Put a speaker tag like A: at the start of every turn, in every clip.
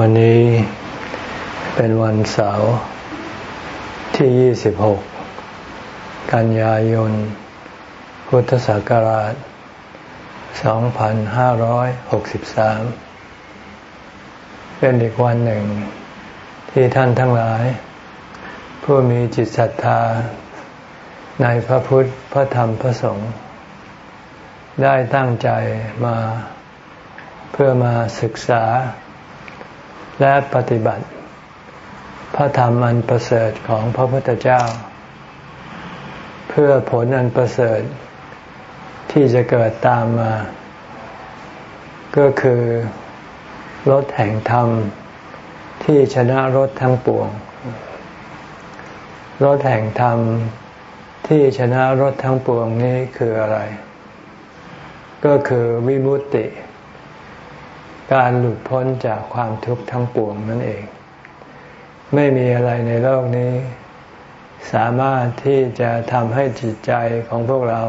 A: วันนี้เป็นวันเสาร์ที่ 26 กันยายน พุทธศักราช 2563 เป็นอีกวันหนึ่ง ที่ท่านทั้งหลาย ผู้มีจิตศรัทธา ในพระพุทธ พระธรรม พระสงฆ์ได้ตั้งใจมาเพื่อมาศึกษา และปฏิบัติ พระธรรมอันประเสริฐของพระพุทธเจ้า เพื่อผลอันประเสริฐ ที่จะเกิดตามมา ก็คือรถแห่งธรรม ที่ชนะรถทั้งปวงรถแห่งธรรมที่ชนะรถทั้งปวงนี้คืออะไร ก็คือวิมุตติ การหลุดพ้นจากความทุกข์ทั้งปวงนั่นเอง ไม่มีอะไรในโลกนี้ สามารถที่จะทำให้จิตใจของพวกเรา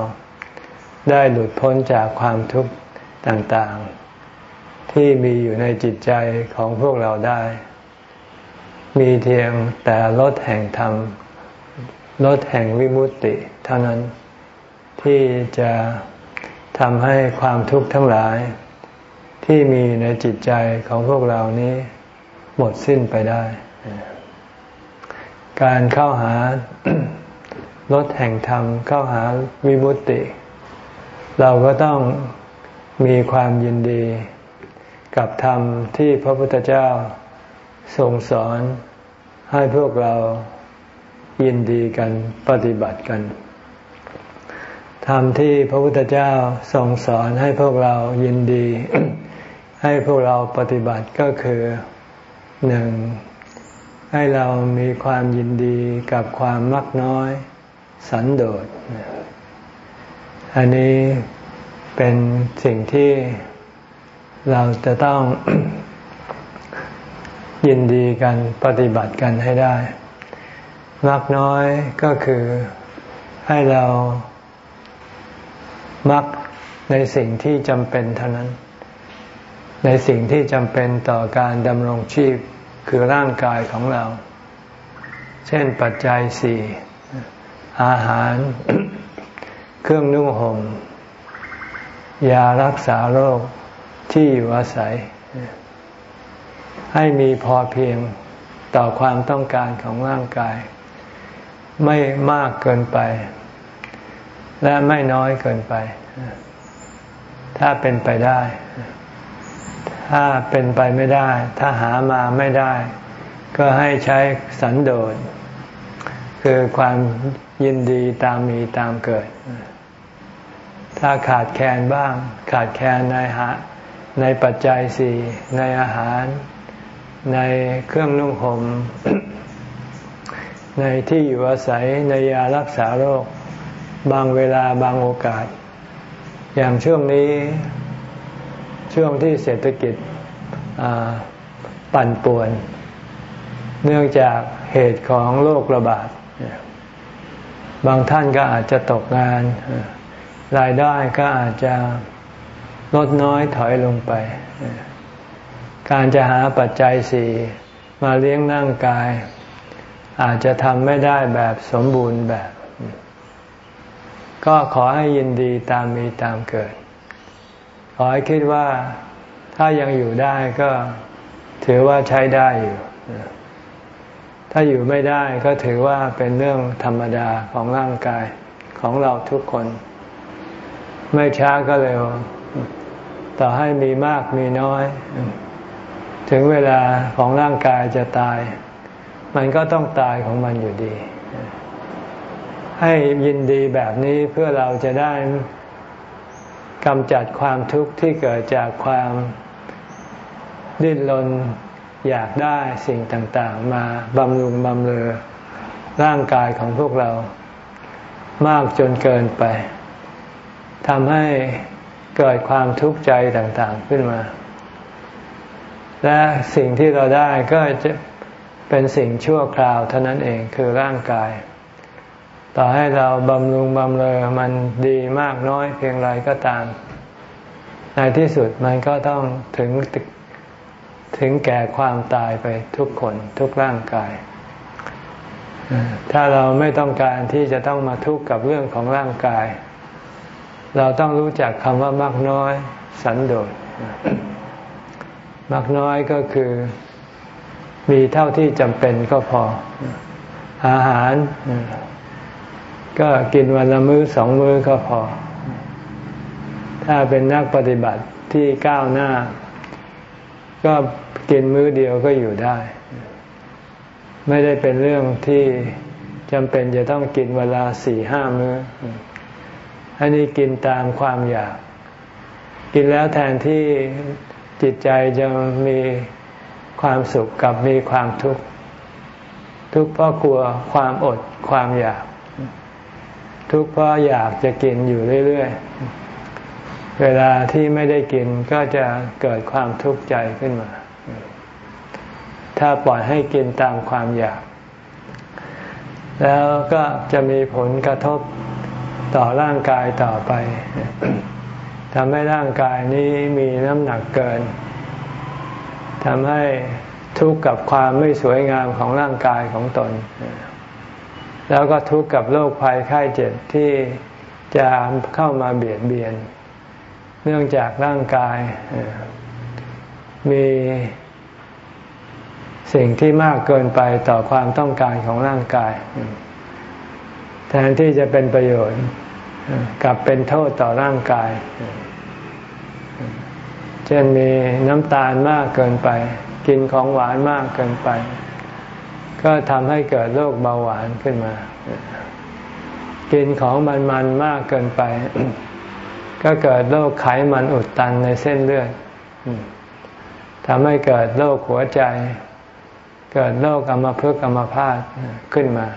A: ได้หลุดพ้นจากความทุกข์ต่างๆ ที่มีอยู่ในจิตใจของพวกเราได้ มีเพียงแต่ลดแห่งธรรมลดแห่งวิมุตติ เท่านั้นที่จะทำให้ความทุกข์ทั้งหลาย ที่มีในจิตใจของพวกเรานี้หมดสิ้นไปได้ การเข้าหารถแห่งธรรม เข้าหาวิมุตติ เราก็ต้องมีความยินดี กับธรรมที่พระพุทธเจ้าทรงสอนให้พวกเรายินดีกันปฏิบัติกันธรรมที่พระพุทธเจ้าทรงสอนให้พวกเรายินดี ให้พวกเราปฏิบัติก็คือหนึ่งให้เรามีความยินดีกับความมักน้อย สันโดษ อันนี้เป็นสิ่งที่เราจะต้องยินดีกันปฏิบัติกันให้ได้ มักน้อยก็คือให้เรามักในสิ่งที่จำเป็นเท่านั้น ในสิ่งที่จำเป็นต่อการดำรงชีพคือร่างกายของเรา เช่นปัจจัยสี่อาหาร เครื่องนุ่งห่มยารักษาโรคที่อยู่อาศัย ให้มีพอเพียงต่อความต้องการของร่างกาย ไม่มากเกินไป และไม่น้อยเกินไป ถ้าเป็นไปได้ ถ้าเป็นไปไม่ได้ ถ้าหามาไม่ได้ ก็ให้ใช้สันโดษ คือความยินดีตามมีตามเกิด ถ้าขาดแคลนบ้าง ขาดแคลนในหาในปัจจัยสี่ในอาหาร ในเครื่องนุ่งหม่มในที่อยู่อาศัยในยารักษาโรค บางเวลาบางโอกาส อย่างช่วงนี้ ช่วงที่เศรษฐกิจปั่นป่วน เนื่องจากเหตุของโรคระบาด บางท่านก็อาจจะตกงาน รายได้ก็อาจจะลดน้อยถอยลงไป การจะหาปัจจัยสี่มาเลี้ยงร่างกาย อาจจะทำไม่ได้แบบสมบูรณ์แบบ ก็ขอให้ยินดีตามมีตามเกิด ขอให้คิดว่าถ้ายังอยู่ได้ก็ถือว่าใช้ได้อยู่ ถ้าอยู่ไม่ได้ก็ถือว่าเป็นเรื่องธรรมดาของร่างกายของเราทุกคน ไม่ช้าก็เร็ว ต่อให้มีมากมีน้อย ถึงเวลาของร่างกายจะตาย มันก็ต้องตายของมันอยู่ดี ให้ยินดีแบบนี้เพื่อเราจะได้ กำจัดความทุกข์ที่เกิดจากความดิ้นรนอยากได้สิ่งต่างๆ มาบำรุงบำเรอร่างกายของพวกเรามากจนเกินไปทำให้เกิดความทุกข์ใจต่างๆขึ้นมา และสิ่งที่เราได้ก็จะเป็นสิ่งชั่วคราวเท่านั้นเองคือร่างกาย ต่อให้เราบำรุงบำเรอมันดีมากน้อยเพียงไรก็ตาม ในที่สุดมันก็ต้องถึงถึงแก่ความตายไปทุกคนทุกร่างกาย ถ้าเราไม่ต้องการที่จะต้องมาทุกข์กับเรื่องของร่างกาย เราต้องรู้จักคำว่ามักน้อยสันโดษมักน้อยก็คือมีเท่าที่จำเป็นก็พอ อาหาร ก็กินวันละมื้อสองมื้อก็พอ ถ้าเป็นนักปฏิบัติที่ก้าวหน้า ก็กินมื้อเดียวก็อยู่ได้ ไม่ได้เป็นเรื่องที่จำเป็นจะต้องกินเวลาสี่ห้ามื้อ อันนี้กินตามความอยาก กินแล้วแทนที่จิตใจจะมีความสุขกับมีความทุกข์ ทุกข์เพราะกลัวความอดความอยาก ทุกข์เพราะอยากจะกินอยู่เรื่อยๆ เวลาที่ไม่ได้กินก็จะเกิดความทุกข์ใจขึ้นมา ถ้าปล่อยให้กินตามความอยาก แล้วก็จะมีผลกระทบต่อร่างกายต่อไปทำให้ร่างกายนี้มีน้ำหนักเกินทำให้ทุกข์กับความไม่สวยงามของร่างกายของตน แล้วก็ทุกข์กับโรคภัยไข้เจ็บที่จะเข้ามาเบียดเบียน เนื่องจากร่างกายมีสิ่งที่มากเกินไปต่อความต้องการของร่างกาย แทนที่จะเป็นประโยชน์กลับเป็นโทษต่อร่างกาย เช่นมีน้ำตาลมากเกินไป กินของหวานมากเกินไป ก็ทำให้เกิดโรคเบาหวานขึ้นมา กินของมันๆมากเกินไป ก็เกิดโรคไขมันอุดตันในเส้นเลือดทำให้เกิดโรคหัวใจ เกิดโรคอัมพฤกษ์อัมพาตขึ้นมา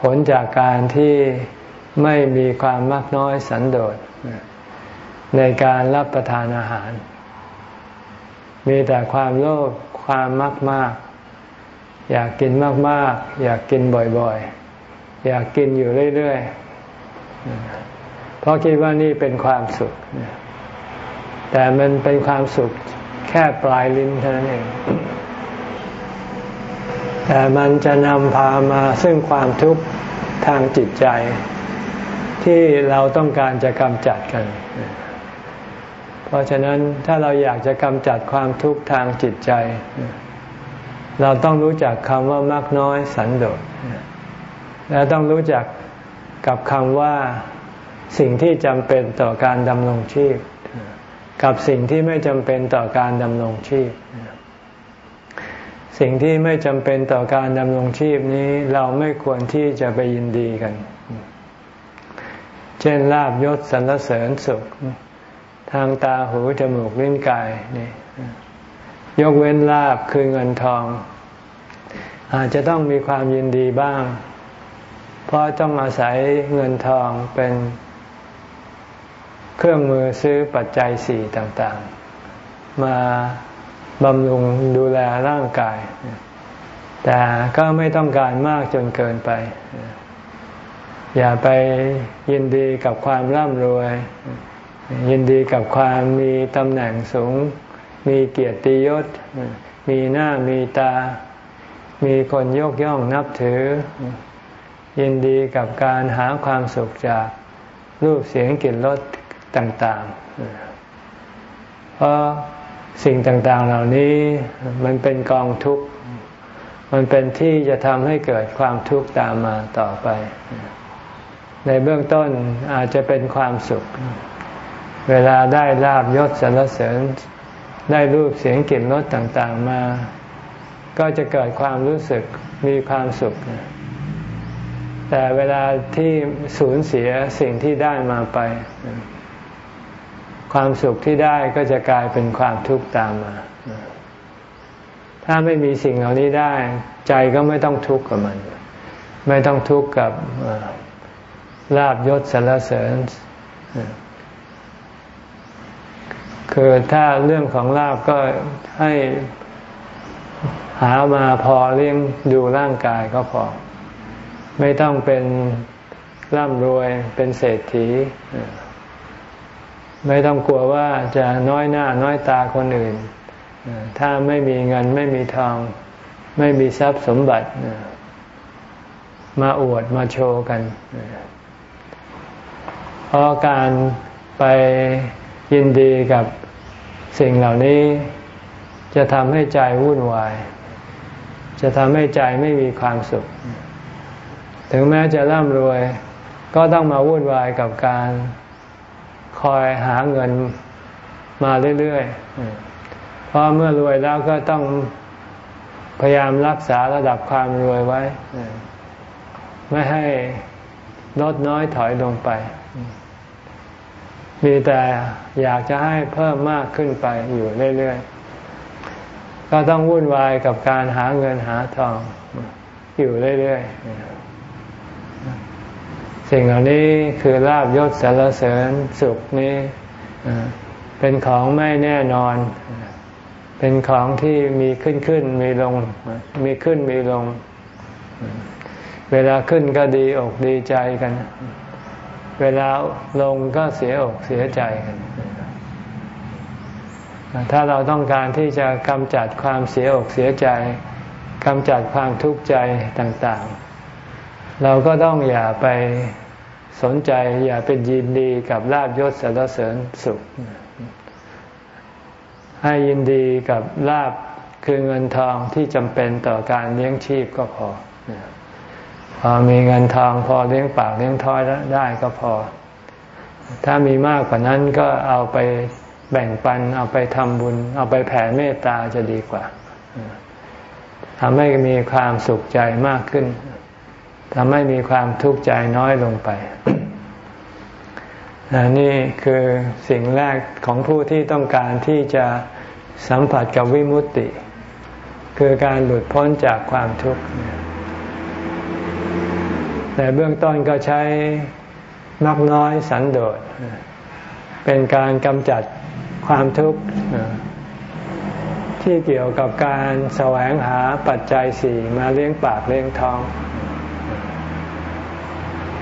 A: ผลจากการที่ไม่มีความมากน้อยสันโดษในการรับประทานอาหาร มีแต่ความโลภความมากมาก อยากกินมากมากอยากกินบ่อยๆ อยากกินอยู่เรื่อยๆ เพราะคิดว่านี่เป็นความสุข แต่มันเป็นความสุขแค่ปลายลิ้นเท่านั้นเอง แต่มันจะนำพามาซึ่งความทุกข์ทางจิตใจ ที่เราต้องการจะกำจัดกัน เพราะฉะนั้นถ้าเราอยากจะกำจัดความทุกข์ทางจิตใจ เราต้องรู้จักคำว่ามากน้อยสันโดษและต้องรู้จักกับคำว่าสิ่งที่จำเป็นต่อการดำรงชีพ กับสิ่งที่ไม่จำเป็นต่อการดำรงชีพ สิ่งที่ไม่จำเป็นต่อการดำรงชีพนี้เราไม่ควรที่จะไปยินดีกัน เช่นลาบยศสรรเสริญสุข ทางตาหูจมูกลิ้นกายนี่ ยกเว้นลาบคือเงินทอง อาจจะต้องมีความยินดีบ้าง เพราะต้องอาศัยเงินทองเป็นเครื่องมือซื้อปัจจัยสี่ต่างๆ มาบำรุงดูแลร่างกาย แต่ก็ไม่ต้องการมากจนเกินไป อย่าไปยินดีกับความร่ำรวย ยินดีกับความมีตำแหน่งสูง มีเกียรติยศ มีหน้ามีตา มีคนยกย่องนับถือ ยินดีกับการหาความสุขจากรูปเสียงกลิ่นรสต่างๆ เพราะสิ่งต่างๆเหล่านี้มันเป็นกองทุกข์ มันเป็นที่จะทำให้เกิดความทุกข์ตามมาต่อไป ในเบื้องต้นอาจจะเป็นความสุข เวลาได้ลาบยศสรรเสริญ ได้รูปเสียงกลิ่นรสต่างๆมา ก็จะเกิดความรู้สึกมีความสุข แต่เวลาที่สูญเสียสิ่งที่ได้มาไป ความสุขที่ได้ก็จะกลายเป็นความทุกข์ตามมา ถ้าไม่มีสิ่งเหล่านี้ได้ ใจก็ไม่ต้องทุกข์กับมัน ไม่ต้องทุกข์กับลาบยศสรรเสริญ คือถ้าเรื่องของลาบก็ให้หามาพอเลี้ยงดูร่างกายก็พอ ไม่ต้องเป็นร่ำรวยเป็นเศรษฐี ไม่ต้องกลัวว่าจะน้อยหน้าน้อยตาคนอื่น ถ้าไม่มีเงินไม่มีทอง ไม่มีทรัพย์สมบัติ มาอวดมาโชว์กัน เพราะการไปยินดีกับ สิ่งเหล่านี้จะทำให้ใจวุ่นวาย จะทำให้ใจไม่มีความสุข ถึงแม้จะร่ำรวย ก็ต้องมาวุ่นวายกับการคอยหาเงินมาเรื่อยๆ เพราะเมื่อรวยแล้วก็ต้องพยายามรักษาระดับความรวยไว้ ไม่ให้ลดน้อยถอยลงไป มีแต่อยากจะให้เพิ่มมากขึ้นไปอยู่เรื่อยๆ ก็ต้องวุ่นวายกับการหาเงินหาทองอยู่เรื่อยๆ สิ่งเหล่านี้คือลาบยศสารเสริญสุขนี้เป็นของไม่แน่นอน เป็นของที่มีขึ้นขึ้นมีลง มีขึ้นมีลง เวลาขึ้นก็ดีอกดีใจกัน เวลาลงก็เสียอกเสียใจกัน ถ้าเราต้องการที่จะกำจัดความเสียอกเสียใจกำจัดความทุกข์ใจต่างๆ เราก็ต้องอย่าไปสนใจอย่าเป็นยินดีกับลาบยศสารเสริญสุข ให้ยินดีกับลาบคือเงินทองที่จำเป็นต่อการเลี้ยงชีพก็พอ พอมีเงินทองพอเลี้ยงปากเลี้ยงท้อยได้ก็พอ ถ้ามีมากกว่านั้นก็เอาไปแบ่งปัน เอาไปทำบุญ เอาไปแผ่เมตตาจะดีกว่าทำให้มีความสุขใจมากขึ้นทำให้มีความทุกข์ใจน้อยลงไป นี่คือสิ่งแรกของผู้ที่ต้องการที่จะสัมผัสกับวิมุตติ คือการหลุดพ้นจากความทุกข์ แต่เบื้องต้นก็ใช้นักน้อยสันโดษ เป็นการกำจัดความทุกข์ที่เกี่ยวกับการแสวงหาปัจจัยสี่มาเลี้ยงปากเลี้ยงท้อง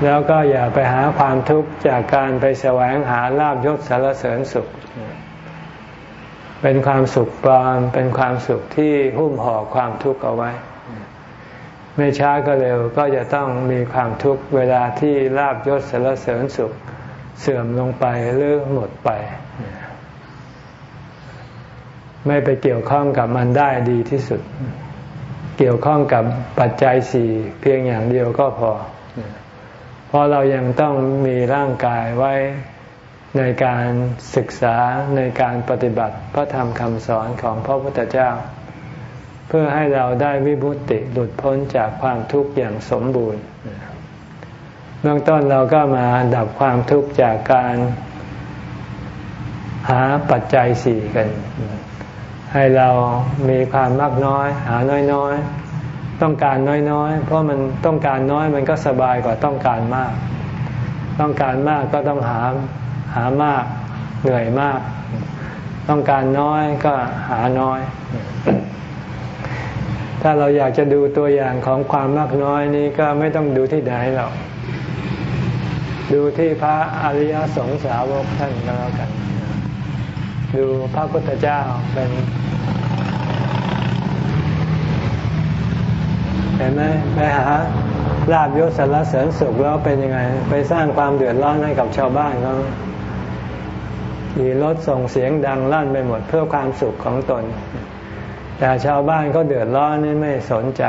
A: แล้วก็อย่าไปหาความทุกข์จากการไปแสวงหาลาบยศสารเสริญสุข เป็นความสุขปลอมเป็นความสุขที่หุ้มห่อความทุกข์เอาไว้ ไม่ช้าก็เร็วก็จะต้องมีความทุกข์เวลาที่ลาบยศสารเสริญสุขเสื่อมลงไปหรือหมดไป ไม่ไปเกี่ยวข้องกับมันได้ดีที่สุด เกี่ยวข้องกับปัจจัยสี่เพียงอย่างเดียวก็พอ เพราะเรายังต้องมีร่างกายไว้ในการศึกษาในการปฏิบัติพระธรรมคำสอนของพระพุทธเจ้า เพื่อให้เราได้วิบุติหลุดพ้นจากความทุกข์อย่างสมบูรณ์ เบื้องต้นเราก็มาดับความทุกข์จากการหาปัจจัยสี่กัน ให้เรามีความมากน้อย หาน้อยๆ ต้องการน้อยๆ เพราะมันต้องการน้อยมันก็สบายกว่าต้องการมาก ต้องการมากก็ต้องหาหามากเหนื่อยมาก ต้องการน้อยก็หาน้อย ถ้าเราอยากจะดูตัวอย่างของความมากน้อยนี้ก็ไม่ต้องดูที่ไหนหรอก ดูที่พระอริยสงสาวกท่านก็แล้วกัน ดูพระพุทธเจ้าเป็นเห็นไหมไปหาลาบยศสารเสริญสุขแล้วเป็นยังไง ไปสร้างความเดือดร้อนให้กับชาวบ้านเขาขี่รถส่งเสียงดังลั่นไปหมดเพื่อความสุขของตน แต่ชาวบ้านเขาเดือดร้อนนี่ไม่สนใจ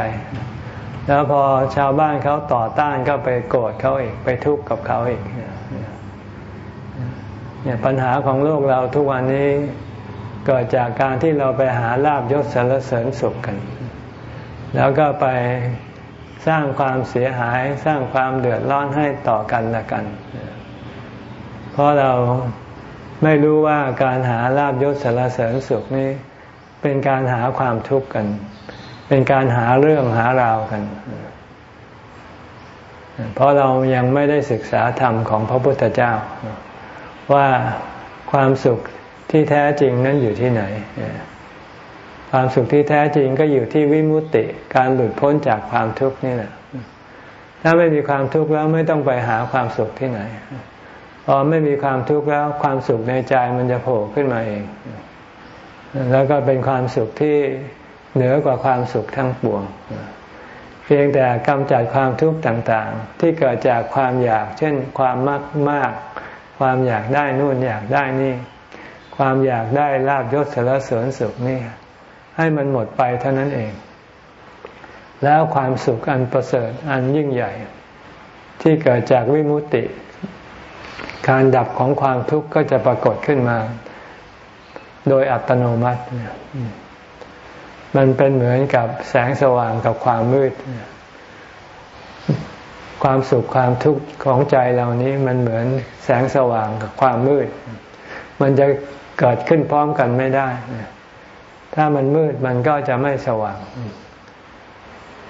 A: แล้วพอชาวบ้านเขาต่อต้านก็ไปโกรธเขาอีกไปทุกข์กับเขาอีกเนี่ยปัญหาของโลกเราทุกวันนี้เกิดจากการที่เราไปหาลาบยศสรรเสริญสุขกัน แล้วก็ไปสร้างความเสียหายสร้างความเดือดร้อนให้ต่อกันละกัน เพราะเราไม่รู้ว่าการหาลาบยศสรรเสริญสุขนี้ เป็นการหาความทุกข์กัน เป็นการหาเรื่องหาราวกัน เพราะเรายังไม่ได้ศึกษาธรรมของพระพุทธเจ้า ว่าความสุขที่แท้จริงนั้นอยู่ที่ไหน ความสุขที่แท้จริงก็อยู่ที่วิมุตติ การหลุดพ้นจากความทุกข์นี่แหละถ้าไม่มีความทุกข์แล้วไม่ต้องไปหาความสุขที่ไหนพอไม่มีความทุกข์แล้วความสุขในใจมันจะโผล่ขึ้นมาเอง แล้วก็เป็นความสุขที่เหนือกว่าความสุขทั้งปวง เพียงแต่กำจัดความทุกข์ต่างๆ ที่เกิดจากความอยาก เช่น ความมากมาก ความอยากได้นู่นอยากได้นี่ ความอยากได้ลาบยศสารเสริญสุขนี่ให้มันหมดไปเท่านั้นเอง แล้วความสุขอันประเสริฐอันยิ่งใหญ่ ที่เกิดจากวิมุตติการดับของความทุกข์ก็จะปรากฏขึ้นมา โดยอัตโนมัติ มันเป็นเหมือนกับแสงสว่างกับความมืด ความสุขความทุกข์ของใจเรานี้มันเหมือนแสงสว่างกับความมืด มันจะเกิดขึ้นพร้อมกันไม่ได้ ถ้ามันมืดมันก็จะไม่สว่าง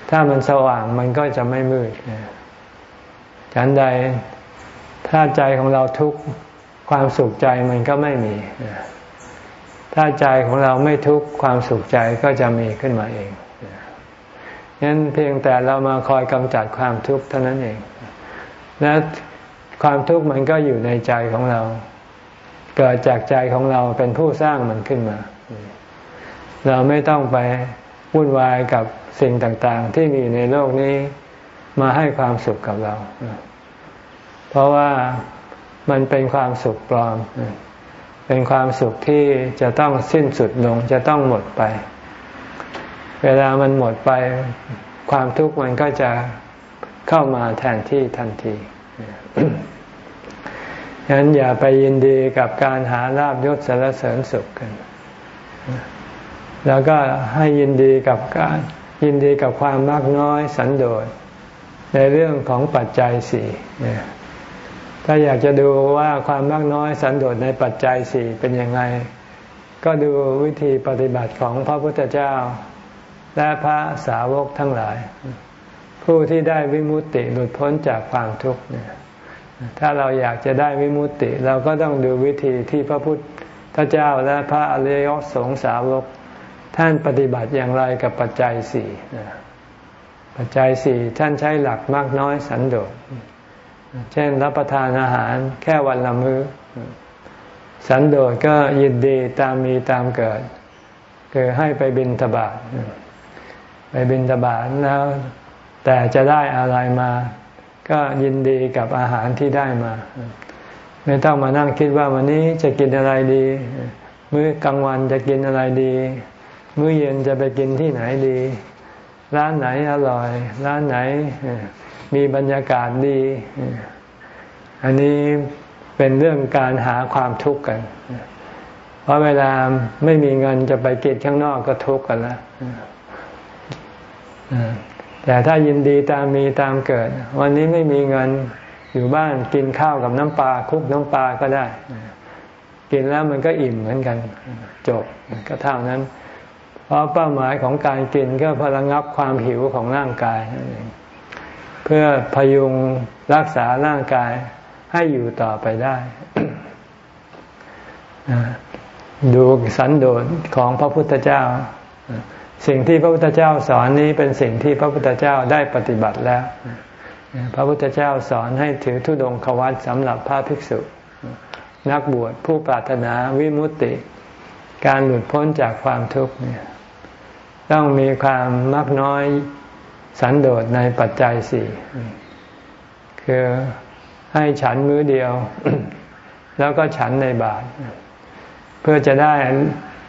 A: ถ้ามันสว่างมันก็จะไม่มืดฉันใดถ้าใจของเราทุกข์ความสุขใจมันก็ไม่มี ถ้าใจของเราไม่ทุกข์ความสุขใจก็จะมีขึ้นมาเองงั้นเพียงแต่เรามาคอยกำจัดความทุกข์เท่านั้นเอง และความทุกข์มันก็อยู่ในใจของเรา เกิดจากใจของเราเป็นผู้สร้างมันขึ้นมา เราไม่ต้องไปวุ่นวายกับสิ่งต่างๆ ที่มีในโลกนี้มาให้ความสุขกับเรา เพราะว่ามันเป็นความสุขปลอม เป็นความสุขที่จะต้องสิ้นสุดลงจะต้องหมดไป เวลามันหมดไป ความทุกข์มันก็จะเข้ามาแทนที่ทันทีฉะนั้นอย่าไปยินดีกับการหาลาบยศสารเสริญสุขกัน แล้วก็ให้ยินดีกับการยินดีกับความมากน้อยสันโดษในเรื่องของปัจจัยสี่ ถ้าอยากจะดูว่าความมากน้อยสันโดษในปัจจัยสี่เป็นยังไง ก็ดูวิธีปฏิบัติของพระพุทธเจ้า และพระสาวกทั้งหลาย ผู้ที่ได้วิมุตติหลุดพ้นจากความทุกข์เนี่ยถ้าเราอยากจะได้วิมุตติ เราก็ต้องดูวิธีที่พระพุทธเจ้าและพระอริยสงสาวก ท่านปฏิบัติอย่างไรกับปัจจัยสี่ปัจจัยสี่ท่านใช้หลักมากน้อยสันโดษ เช่นรับประทานอาหารแค่วันละมือ้อ สันโดษก็ยินดีตามมีตามเกิด คือให้ไปบินทบาทไปบินทบาทแล้ว แต่จะได้อะไรมา ก็ยินดีกับอาหารที่ได้มา ไม่ต้องมานั่งคิดว่าวันนี้จะกินอะไรดี มื้อกลางวันจะกินอะไรดี มื้อเย็นจะไปกินที่ไหนดี ร้านไหนอร่อย ร้านไหน มีบรรยากาศดี อันนี้เป็นเรื่องการหาความทุกข์กัน เพราะเวลาไม่มีเงินจะไปกินข้างนอกก็ทุกข์กันแล้วแต่ถ้ายินดีตามมีตามเกิด วันนี้ไม่มีเงินอยู่บ้านกินข้าวกับน้ำปลาคุกน้ำปลาก็ได้ กินแล้วมันก็อิ่มเหมือนกัน จบก็เท่านั้น เพราะเป้าหมายของการกินก็พลังับความหิวของร่างกายนั่นเอง พื่อพยุงรักษาร่างกายให้อยู่ต่อไปได้ ดูสันโดษของพระพุทธเจ้า สิ่งที่พระพุทธเจ้าสอนนี้เป็นสิ่งที่พระพุทธเจ้าได้ปฏิบัติแล้ว พระพุทธเจ้าสอนให้ถือธุดงควัตสำหรับพระภิกษุ นักบวชผู้ปรารถนาวิมุตติ การหลุดพ้นจากความทุกข์เนี่ยต้องมีความมากน้อย สันโดษในปัจจัยสี่คือให้ฉันมื้อเดียว แล้วก็ฉันในบาท เพื่อจะได้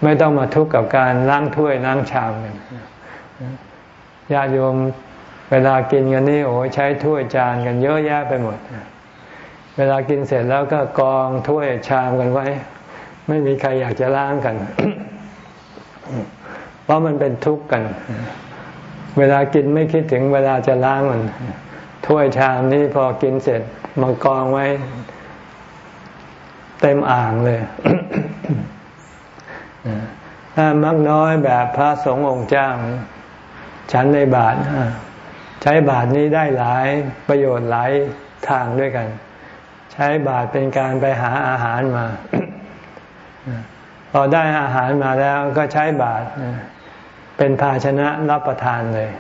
A: ไม่ต้องมาทุกข์กับการล้างถ้วยล้างชามกันญาติโยมเวลากินกันนี่โอ้ใช้ถ้วยจานกันเยอะแยะไปหมด เวลากินเสร็จแล้วก็กองถ้วยชามกันไว้ ไม่มีใครอยากจะล้างกัน เพราะมันเป็นทุกข์กัน เวลากินไม่คิดถึงเวลาจะล้างมัน ถ้วยชามนี้พอกินเสร็จมังกองไว้ เต็มอ่างเลยถ้ามักน้อยแบบพระสงฆ์องค์เจ้าฉันในบาทใช้บาทนี้ได้หลายประโยชน์หลายทางด้วยกัน ใช้บาทเป็นการไปหาอาหารมาพอได้อาหารมาแล้วก็ใช้บาท เป็นภาชนะรับประทานเลย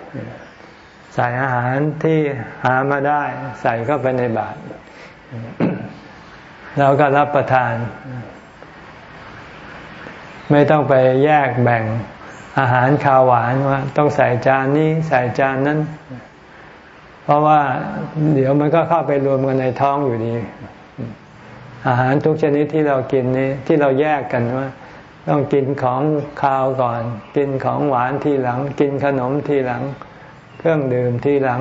A: ใส่อาหารที่หามาได้ ใส่เข้าไปในบาตรแล้วก็รับประทาน ไม่ต้องไปแยกแบ่งอาหารคาวหวานว่า ต้องใส่จานนี้ใส่จานนั้น เพราะว่าเดี๋ยวมันก็เข้าไปรวมกันในท้องอยู่ดี อาหารทุกชนิดที่เรากินนี้ที่เราแยกกันว่า ต้องกินของคาวก่อน กินของหวานทีหลัง กินขนมทีหลัง เครื่องดื่มทีหลัง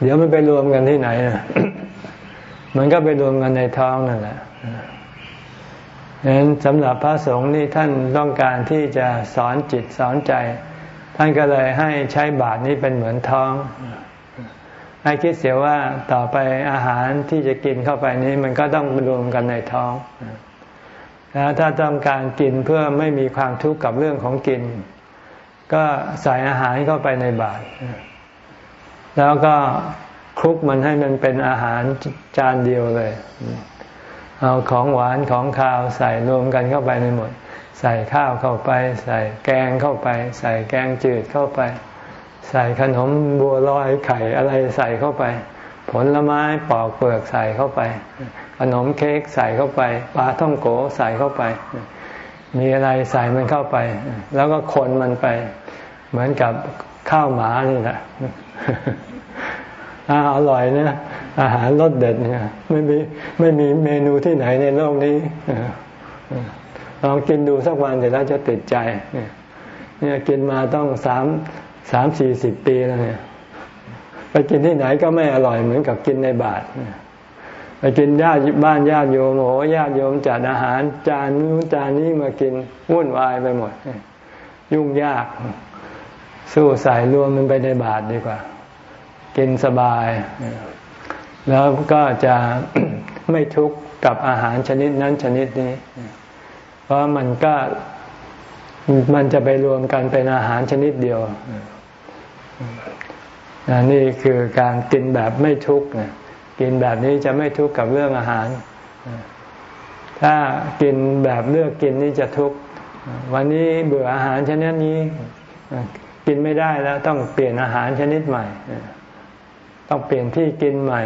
A: เดี๋ยวมันไปรวมกันที่ไหนนะมันก็ไปรวมกันในท้องนั่นแหละดังนั้นสำหรับพระสงฆ์นี่ท่านต้องการที่จะสอนจิตสอนใจ ท่านก็เลยให้ใช้บาทนี้เป็นเหมือนท้อง ให้คิดเสียว่าต่อไปอาหารที่จะกินเข้าไปนี้ มันก็ต้องรวมกันในท้อง แล้วถ้าต้องการกินเพื่อไม่มีความทุกข์กับเรื่องของกิน ก็ใส่อาหารเข้าไปในบาตรแล้วก็คลุกมันให้มันเป็นอาหารจานเดียวเลย เอาของหวานของข้าวใส่รวมกันเข้าไปในหมด ใส่ข้าวเข้าไป ใส่แกงเข้าไป ใส่แกงจืดเข้าไป ใส่ขนมบัวลอยไข่อะไรใส่เข้าไป ผลไม้ปอกเปลือกใส่เข้าไป ขนมเค้กใส่เข้าไปปลาท่องโกใส่เข้าไป มีอะไรใส่มันเข้าไป แล้วก็คนมันไป เหมือนกับข้าวหมานี่แหละอาอร่อยนะอาหารรสเด็ดเนี่ยไม่มีไม่มีเมนูที่ไหนในโลกนี้ลองกินดูสักวันเดี๋ยวเราจะติดใจเนี่ยกินมาต้องสามสามสี่สิบปีแล้วเนี่ย ไปกินที่ไหนก็ไม่อร่อยเหมือนกับกินในบาท ไปกินญาติบ้านญาติโยมโอ้ญาติโยมจัดอาหาร จานนู้นจานนี้มากินวุ่นวายไปหมด ยุ่งยาก สู้ใส่รวมมันไปในบาทดีกว่า กินสบาย แล้วก็จะไม่ทุกข์กับอาหารชนิดนั้นชนิดนี้ เพราะมันก็มันจะไปรวมกันเป็นอาหารชนิดเดียวนี่คือการกินแบบไม่ทุกข์ กินแบบนี้จะไม่ทุกข์กับเรื่องอาหาร ถ้ากินแบบเลือกกินนี่จะทุกข์ วันนี้เบื่ออาหารชนิดนี้ กินไม่ได้แล้วต้องเปลี่ยนอาหารชนิดใหม่ ต้องเปลี่ยนที่กินใหม่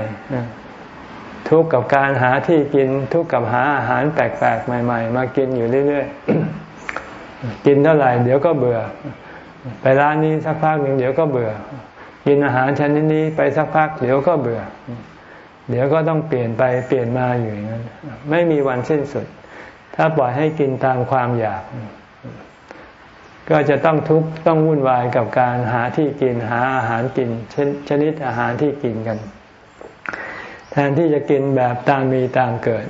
A: ทุกข์กับการหาที่กิน ทุกข์กับหาอาหารแปลกๆใหม่ ๆ มากินอยู่เรื่อยๆ กินเท่าไหร่เดี๋ยวก็เบื่อ ไปร้านนี้สักพักหนึ่งเดี๋ยวก็เบื่อ กินอาหารชนิดนี้ไปสักพักเดี๋ยวก็เบื่อ เดี๋ยวก็ต้องเปลี่ยนไปเปลี่ยนมาอยู่อย่างนั้นไม่มีวันสิ้นสุด ถ้าปล่อยให้กินตามความอยาก ก็จะต้องทุกข์ต้องวุ่นวายกับการหาที่กินหาอาหารกินชนิดอาหารที่กินกัน แทนที่จะกินแบบตามมีตามเกิด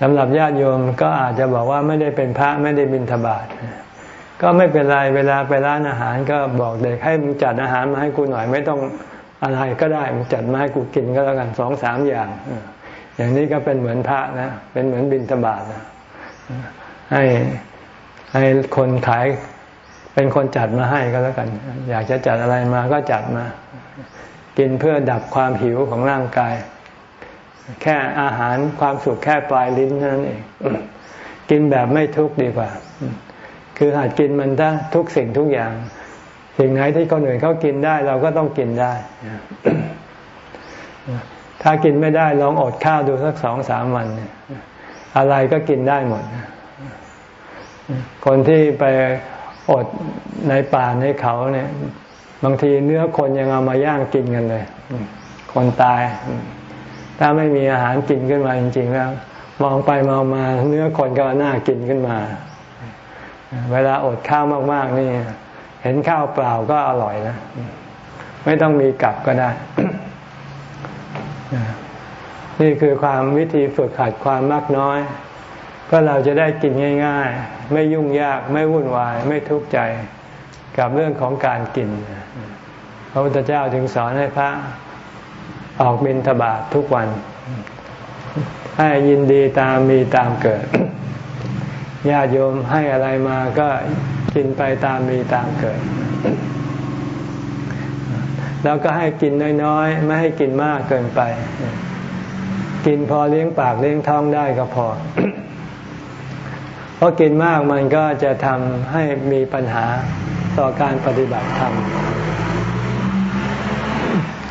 A: สำหรับญาติโยมก็อาจจะบอกว่าไม่ได้เป็นพระไม่ได้บิณฑบาตก็ไม่เป็นไรเวลาไปร้านอาหารก็บอกเด็กให้มึงจัดอาหารมาให้กูหน่อยไม่ต้อง อะไรก็ได้มึงจัดมาให้กูกินก็แล้วกันสองสามอย่าง อย่างนี้ก็เป็นเหมือนพระนะ เป็นเหมือนบิณฑบาตนะให้ให้คนขายเป็นคนจัดมาให้ก็แล้วกัน อยากจะจัดอะไรมาก็จัดมา กินเพื่อดับความหิวของร่างกาย แค่อาหารความสุขแค่ปลายลิ้นเท่านั้นเอง กินแบบไม่ทุกข์ดีกว่า คือหาดกินมันถ้ทุกสิ่งทุกอย่าง สิ่งไหนที่คนอื่นเขากินได้ เราก็ต้องกินได้ ถ้ากินไม่ได้ลองอดข้าวดูสักสองสามวัน อะไรก็กินได้หมด คนที่ไปอดในป่าในเขาเนี่ย บางทีเนื้อคนยังเอามาย่างกินกันเลย คนตาย ถ้าไม่มีอาหารกินขึ้นมาจริงๆแล้ว มองไปมองมาเนื้อคนก็น่ากินขึ้นมา เวลาอดข้าวมาก ๆ นี่ เห็นข้าวเปล่าก็อร่อยนะ ไม่ต้องมีกลับก็ได้ นี่คือความวิธีฝึกขัดความมากน้อย ก็เราจะได้กินง่าย ๆ ไม่ยุ่งยาก ไม่วุ่นวาย ไม่ทุกข์ใจกับเรื่องของการกิน พระพุทธเจ้าถึงสอนให้พระออกบิณฑบาตททุกวัน ให้ยินดีตามมีตามเกิด ญาติโยมให้อะไรมาก็กินไปตามมีตามเกิด แล้วก็ให้กินน้อยๆ ไม่ให้กินมากเกินไป กินพอเลี้ยงปากเลี้ยงท้องได้ก็พอราะกินมากมันก็จะทำให้มีปัญหาต่อการปฏิบัติธรรม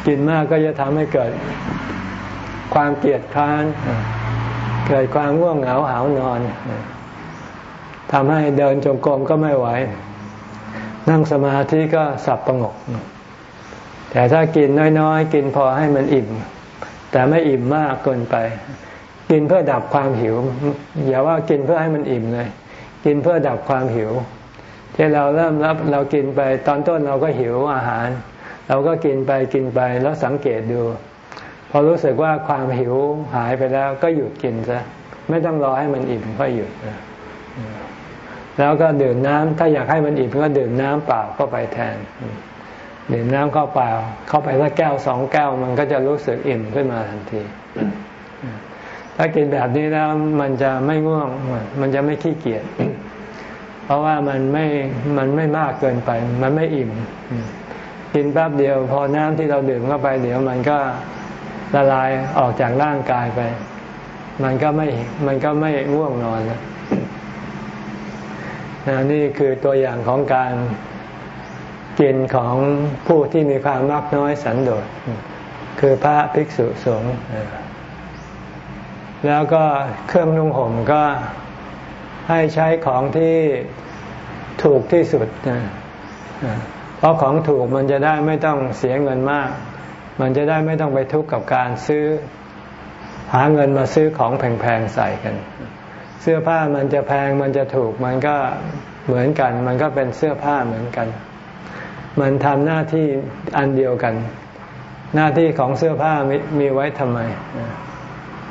A: กินมากก็จะทำให้เกิดความเกลียดค้าน เกิดความง่วงเหงาหานอน ทำให้เดินจงกรมก็ไม่ไหว นั่งสมาธิก็สับประงก แต่ถ้ากินน้อยๆ กินพอให้มันอิ่ม แต่ไม่อิ่มมากเกินไป กินเพื่อดับความหิว อย่าว่ากินเพื่อให้มันอิ่มเลย กินเพื่อดับความหิวที่เราเริ่มรับเรากินไปตอนต้นเราก็หิวอาหาร เราก็กินไปกินไปแล้วสังเกตดู พอรู้สึกว่าความหิวหายไปแล้วก็หยุดกินซะไม่ต้องรอให้มันอิ่มก็หยุด แล้วก็ดื่มน้ำถ้าอยากให้มันอิ่มก็ดื่มน้ำเปล่าเข้าไปแทน ดื่มน้ำเข้าเปล่า เข้าไปสักแก้วสองแก้วมันก็จะรู้สึกอิ่มขึ้นมาทันที ถ้ากินแบบนี้แล้วมันจะไม่ง่วง มันจะไม่ขี้เกียจ เพราะว่ามันไม่ มันไม่มากเกินไป มันไม่อิ่ม กินแป๊บเดียว พอน้ำที่เราดื่มเข้าไปเดี๋ยวมันก็ละลายออกจากร่างกายไป มันก็ไม่ มันก็ไม่ง่วงนอนแล้ว นี่คือตัวอย่างของการกินของผู้ที่มีความมักน้อยสันโดษ คือพระภิกษุสงฆ์แล้วก็เครื่องนุ่งห่มก็ให้ใช้ของที่ถูกที่สุด เพราะของถูกมันจะได้ไม่ต้องเสียเงินมาก มันจะได้ไม่ต้องไปทุกข์กับการซื้อ หาเงินมาซื้อของแพงๆใส่กัน เสื้อผ้ามันจะแพงมันจะถูกมันก็เหมือนกัน มันก็เป็นเสื้อผ้าเหมือนกัน มันทำหน้าที่อันเดียวกัน หน้าที่ของเสื้อผ้ามีมีไว้ทำไม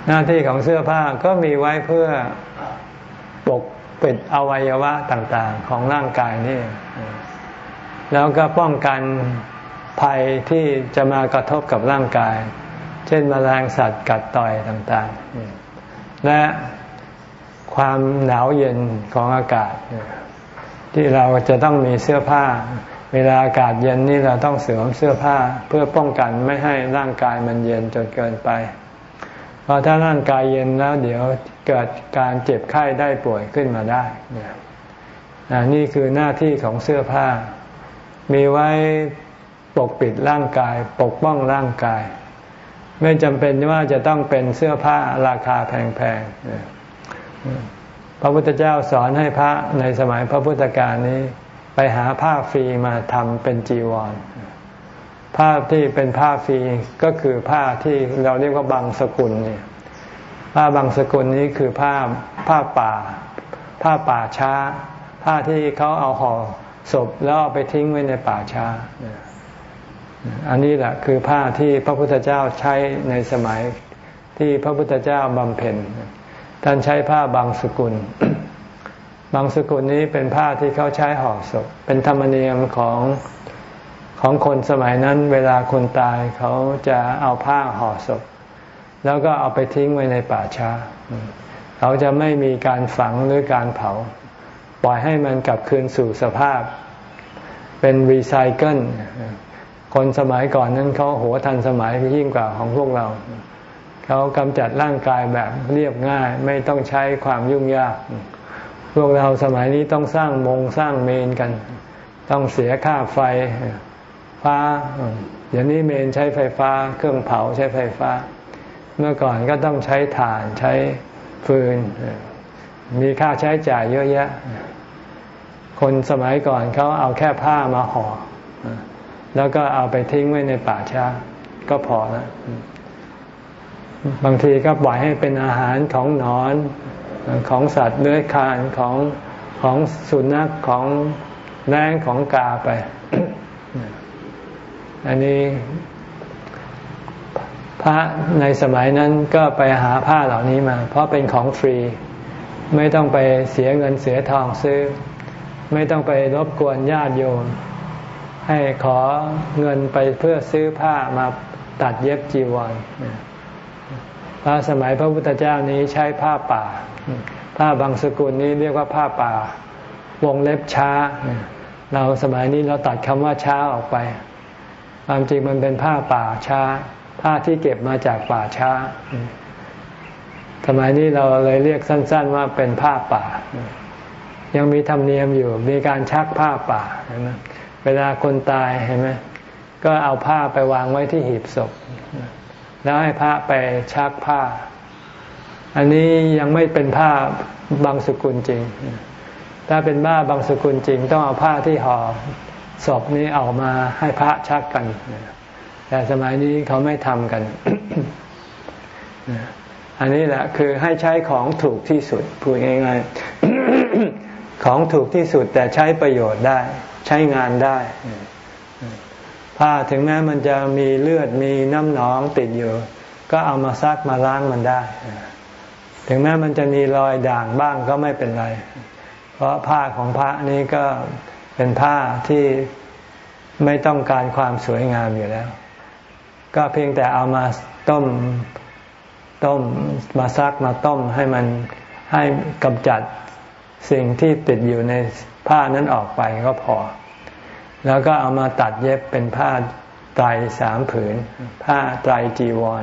A: หน้าที่ของเสื้อผ้าก็มีไว้เพื่อปกปิดอวัยวะต่างๆ ของร่างกายนี่ แล้วก็ป้องกันภัยที่จะมากระทบกับร่างกาย เช่นมแมลงสัตว์กัดต่อยต่างๆ และ ความหนาวเย็นของอากาศ ที่เราจะต้องมีเสื้อผ้า เวลาอากาศเย็นนี่เราต้องสวมเสื้อผ้าเพื่อป้องกันไม่ให้ร่างกายมันเย็นจนเกินไปเพราะถ้าร่างกายเย็นแล้วเดี๋ยวเกิดการเจ็บไข้ได้ป่วยขึ้นมาได้นี่คือหน้าที่ของเสื้อผ้า มีไว้ปกปิดร่างกาย ปกป้องร่างกาย ไม่จำเป็นว่าจะต้องเป็นเสื้อผ้าราคาแพงๆ พระพุทธเจ้าสอนให้พระในสมัยพระพุทธกาลนี้ ไปหาผ้าฟรีมาทำเป็นจีวรผ้าที่เป็นผ้าฟรีก็คือผ้าที่เราเรียกว่าบางสกุลเนี่ยผ้าบางสกุลนี้คือผ้าผ้าป่า ผ้าป่าช้า ผ้าที่เขาเอาห่อศพแล้วเอาไปทิ้งไว้ในป่าช้า อันนี้แหละคือผ้าที่พระพุทธเจ้าใช้ในสมัยที่พระพุทธเจ้าบำเพ็ญ ท่านใช้ผ้าบางสกุล บางสกุลนี้เป็นผ้าที่เขาใช้ห่อศพ เป็นธรรมเนียมของของคนสมัยนั้น เวลาคนตายเขาจะเอาผ้าห่อศพ แล้วก็เอาไปทิ้งไว้ในป่าช้า เขาจะไม่มีการฝังหรือการเผา ปล่อยให้มันกลับคืนสู่สภาพ เป็นรีไซเคิลคนสมัยก่อนนั้นเขาหัวทันสมัยยิ่งกว่าของพวกเรา เขากำจัดร่างกายแบบเรียบง่าย ไม่ต้องใช้ความยุ่งยาก พวกเราสมัยนี้ต้องสร้างมงสร้างเมนกัน ต้องเสียค่าไฟฟ้าเดี๋ยวนี้เมนใช้ไฟฟ้า เครื่องเผาใช้ไฟฟ้า เมื่อก่อนก็ต้องใช้ถ่านใช้ฟืน มีค่าใช้จ่ายเยอะแยะ คนสมัยก่อนเขาเอาแค่ผ้ามาห่อแล้วก็เอาไปทิ้งไว้ในป่าช้าก็พอแล้ว บางทีก็ปล่อยให้เป็นอาหารของนอนของสัตว์เลื้อยคานของของสุนัขของแรงของกาไป อันนี้พระในสมัยนั้นก็ไปหาผ้าเหล่านี้มา เพราะเป็นของฟรี ไม่ต้องไปเสียเงินเสียทองซื้อ ไม่ต้องไปรบกวนญาติโยม ให้ขอเงินไปเพื่อซื้อผ้ามาตัดเย็บจีวร พระสมัยพระพุทธเจ้านี้ใช้ผ้าป่า ผ้าบางสกุลนี้เรียกว่าผ้าป่า วงเล็บช้า เราสมัยนี้เราตัดคำว่าช้าออกไป ความจริงมันเป็นผ้าป่าช้า ผ้าที่เก็บมาจากป่าช้า สมัยนี้เราเลยเรียกสั้น ๆ ว่าเป็นผ้าป่า ยังมีธรรมเนียมอยู่ มีการชักผ้าป่าเห็นไหมเวลาคนตายเห็นไหมก็เอาผ้าไปวางไว้ที่หีบศพ แล้วให้พระไปชักผ้า อันนี้ยังไม่เป็นผ้าบางสกุลจริง ถ้าเป็นผ้าบางสกุลจริง ต้องเอาผ้าที่ห่อศพนี้ออกมาให้พระชักกัน แต่สมัยนี้เขาไม่ทำกัน อันนี้แหละคือให้ใช้ของถูกที่สุดพูดง่ายๆของถูกที่สุดแต่ใช้ประโยชน์ได้ ใช้งานได้ ผ้าถึงแม้มันจะมีเลือดมีน้ำหนองติดอยู่ ก็เอามาซักมาล้างมันได้ ถึงแม้มันจะมีรอยด่างบ้างก็ไม่เป็นไร เพราะผ้าของพระนี้ก็เป็นผ้าที่ไม่ต้องการความสวยงามอยู่แล้ว ก็เพียงแต่เอามาต้มต้มมาซักมาต้มให้มันให้กำจัดสิ่งที่ติดอยู่ในผ้านั้นออกไปก็พอ แล้วก็เอามาตัดเย็บเป็นผ้าไตรสามผืน ผ้าไตรจีวร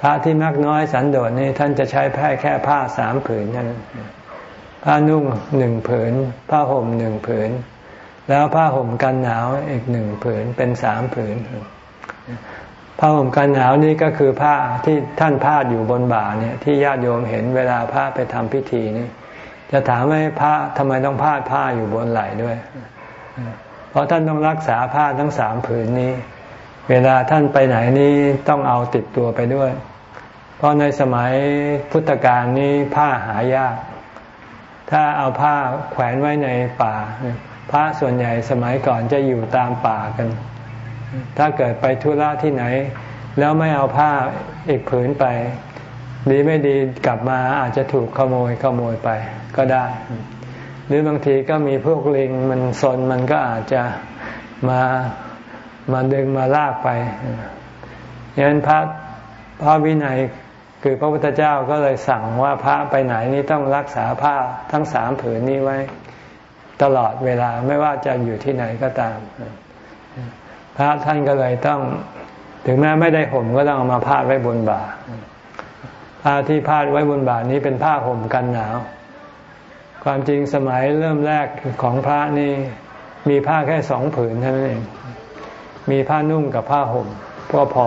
A: พระที่มากน้อยสันโดษนี่ท่านจะใช้แค่แค่ผ้าสามผืนเท่านั้นผ้านุ่งหนึ่งผืน ผ้าห่มหนึ่งผืน แล้วผ้าห่มกันหนาวอีกหนึ่งผืนเป็นสามผืน ผ้าห่มกันหนาวนี่ก็คือผ้าที่ท่านพาดอยู่บนบ่าเนี่ยที่ญาติโยมเห็นเวลาพระไปทำพิธีนี่จะถามว่าพระทำไมต้องพาดผ้าอยู่บนไหล่ด้วย เพราะท่านต้องรักษาผ้าทั้งสามผืนนี้ เวลาท่านไปไหนนี่ต้องเอาติดตัวไปด้วย เพราะในสมัยพุทธกาลนี้ผ้าหายาก ถ้าเอาผ้าแขวนไว้ในป่าพระส่วนใหญ่สมัยก่อนจะอยู่ตามป่ากัน ถ้าเกิดไปธุระที่ไหน แล้วไม่เอาผ้าอีกผืนไปดีไม่ดีกลับมาอาจจะถูกขโมยขโมยไปก็ได้ หรือบางทีก็มีพวกลิงมันซนมันก็อาจจะมามาดึงมาลากไปยันพระพระวินัยคือพระพุทธเจ้าก็เลยสั่งว่าพระไปไหนนี่ต้องรักษาผ้าทั้งสามผืนนี้ไว้ ตลอดเวลาไม่ว่าจะอยู่ที่ไหนก็ตาม พระท่านก็เลยต้อง ถึงแม้ไม่ได้ห่มก็ต้องเอามาพาดไว้บนบ่าผ้าที่พาดไว้บนบ่านี้เป็นผ้าห่มกันหนาว ความจริงสมัยเริ่มแรกของพระนี่มีผ้าแค่สองผืนเท่านั้นเอง มีผ้านุ่งกับผ้าห่มก็พอ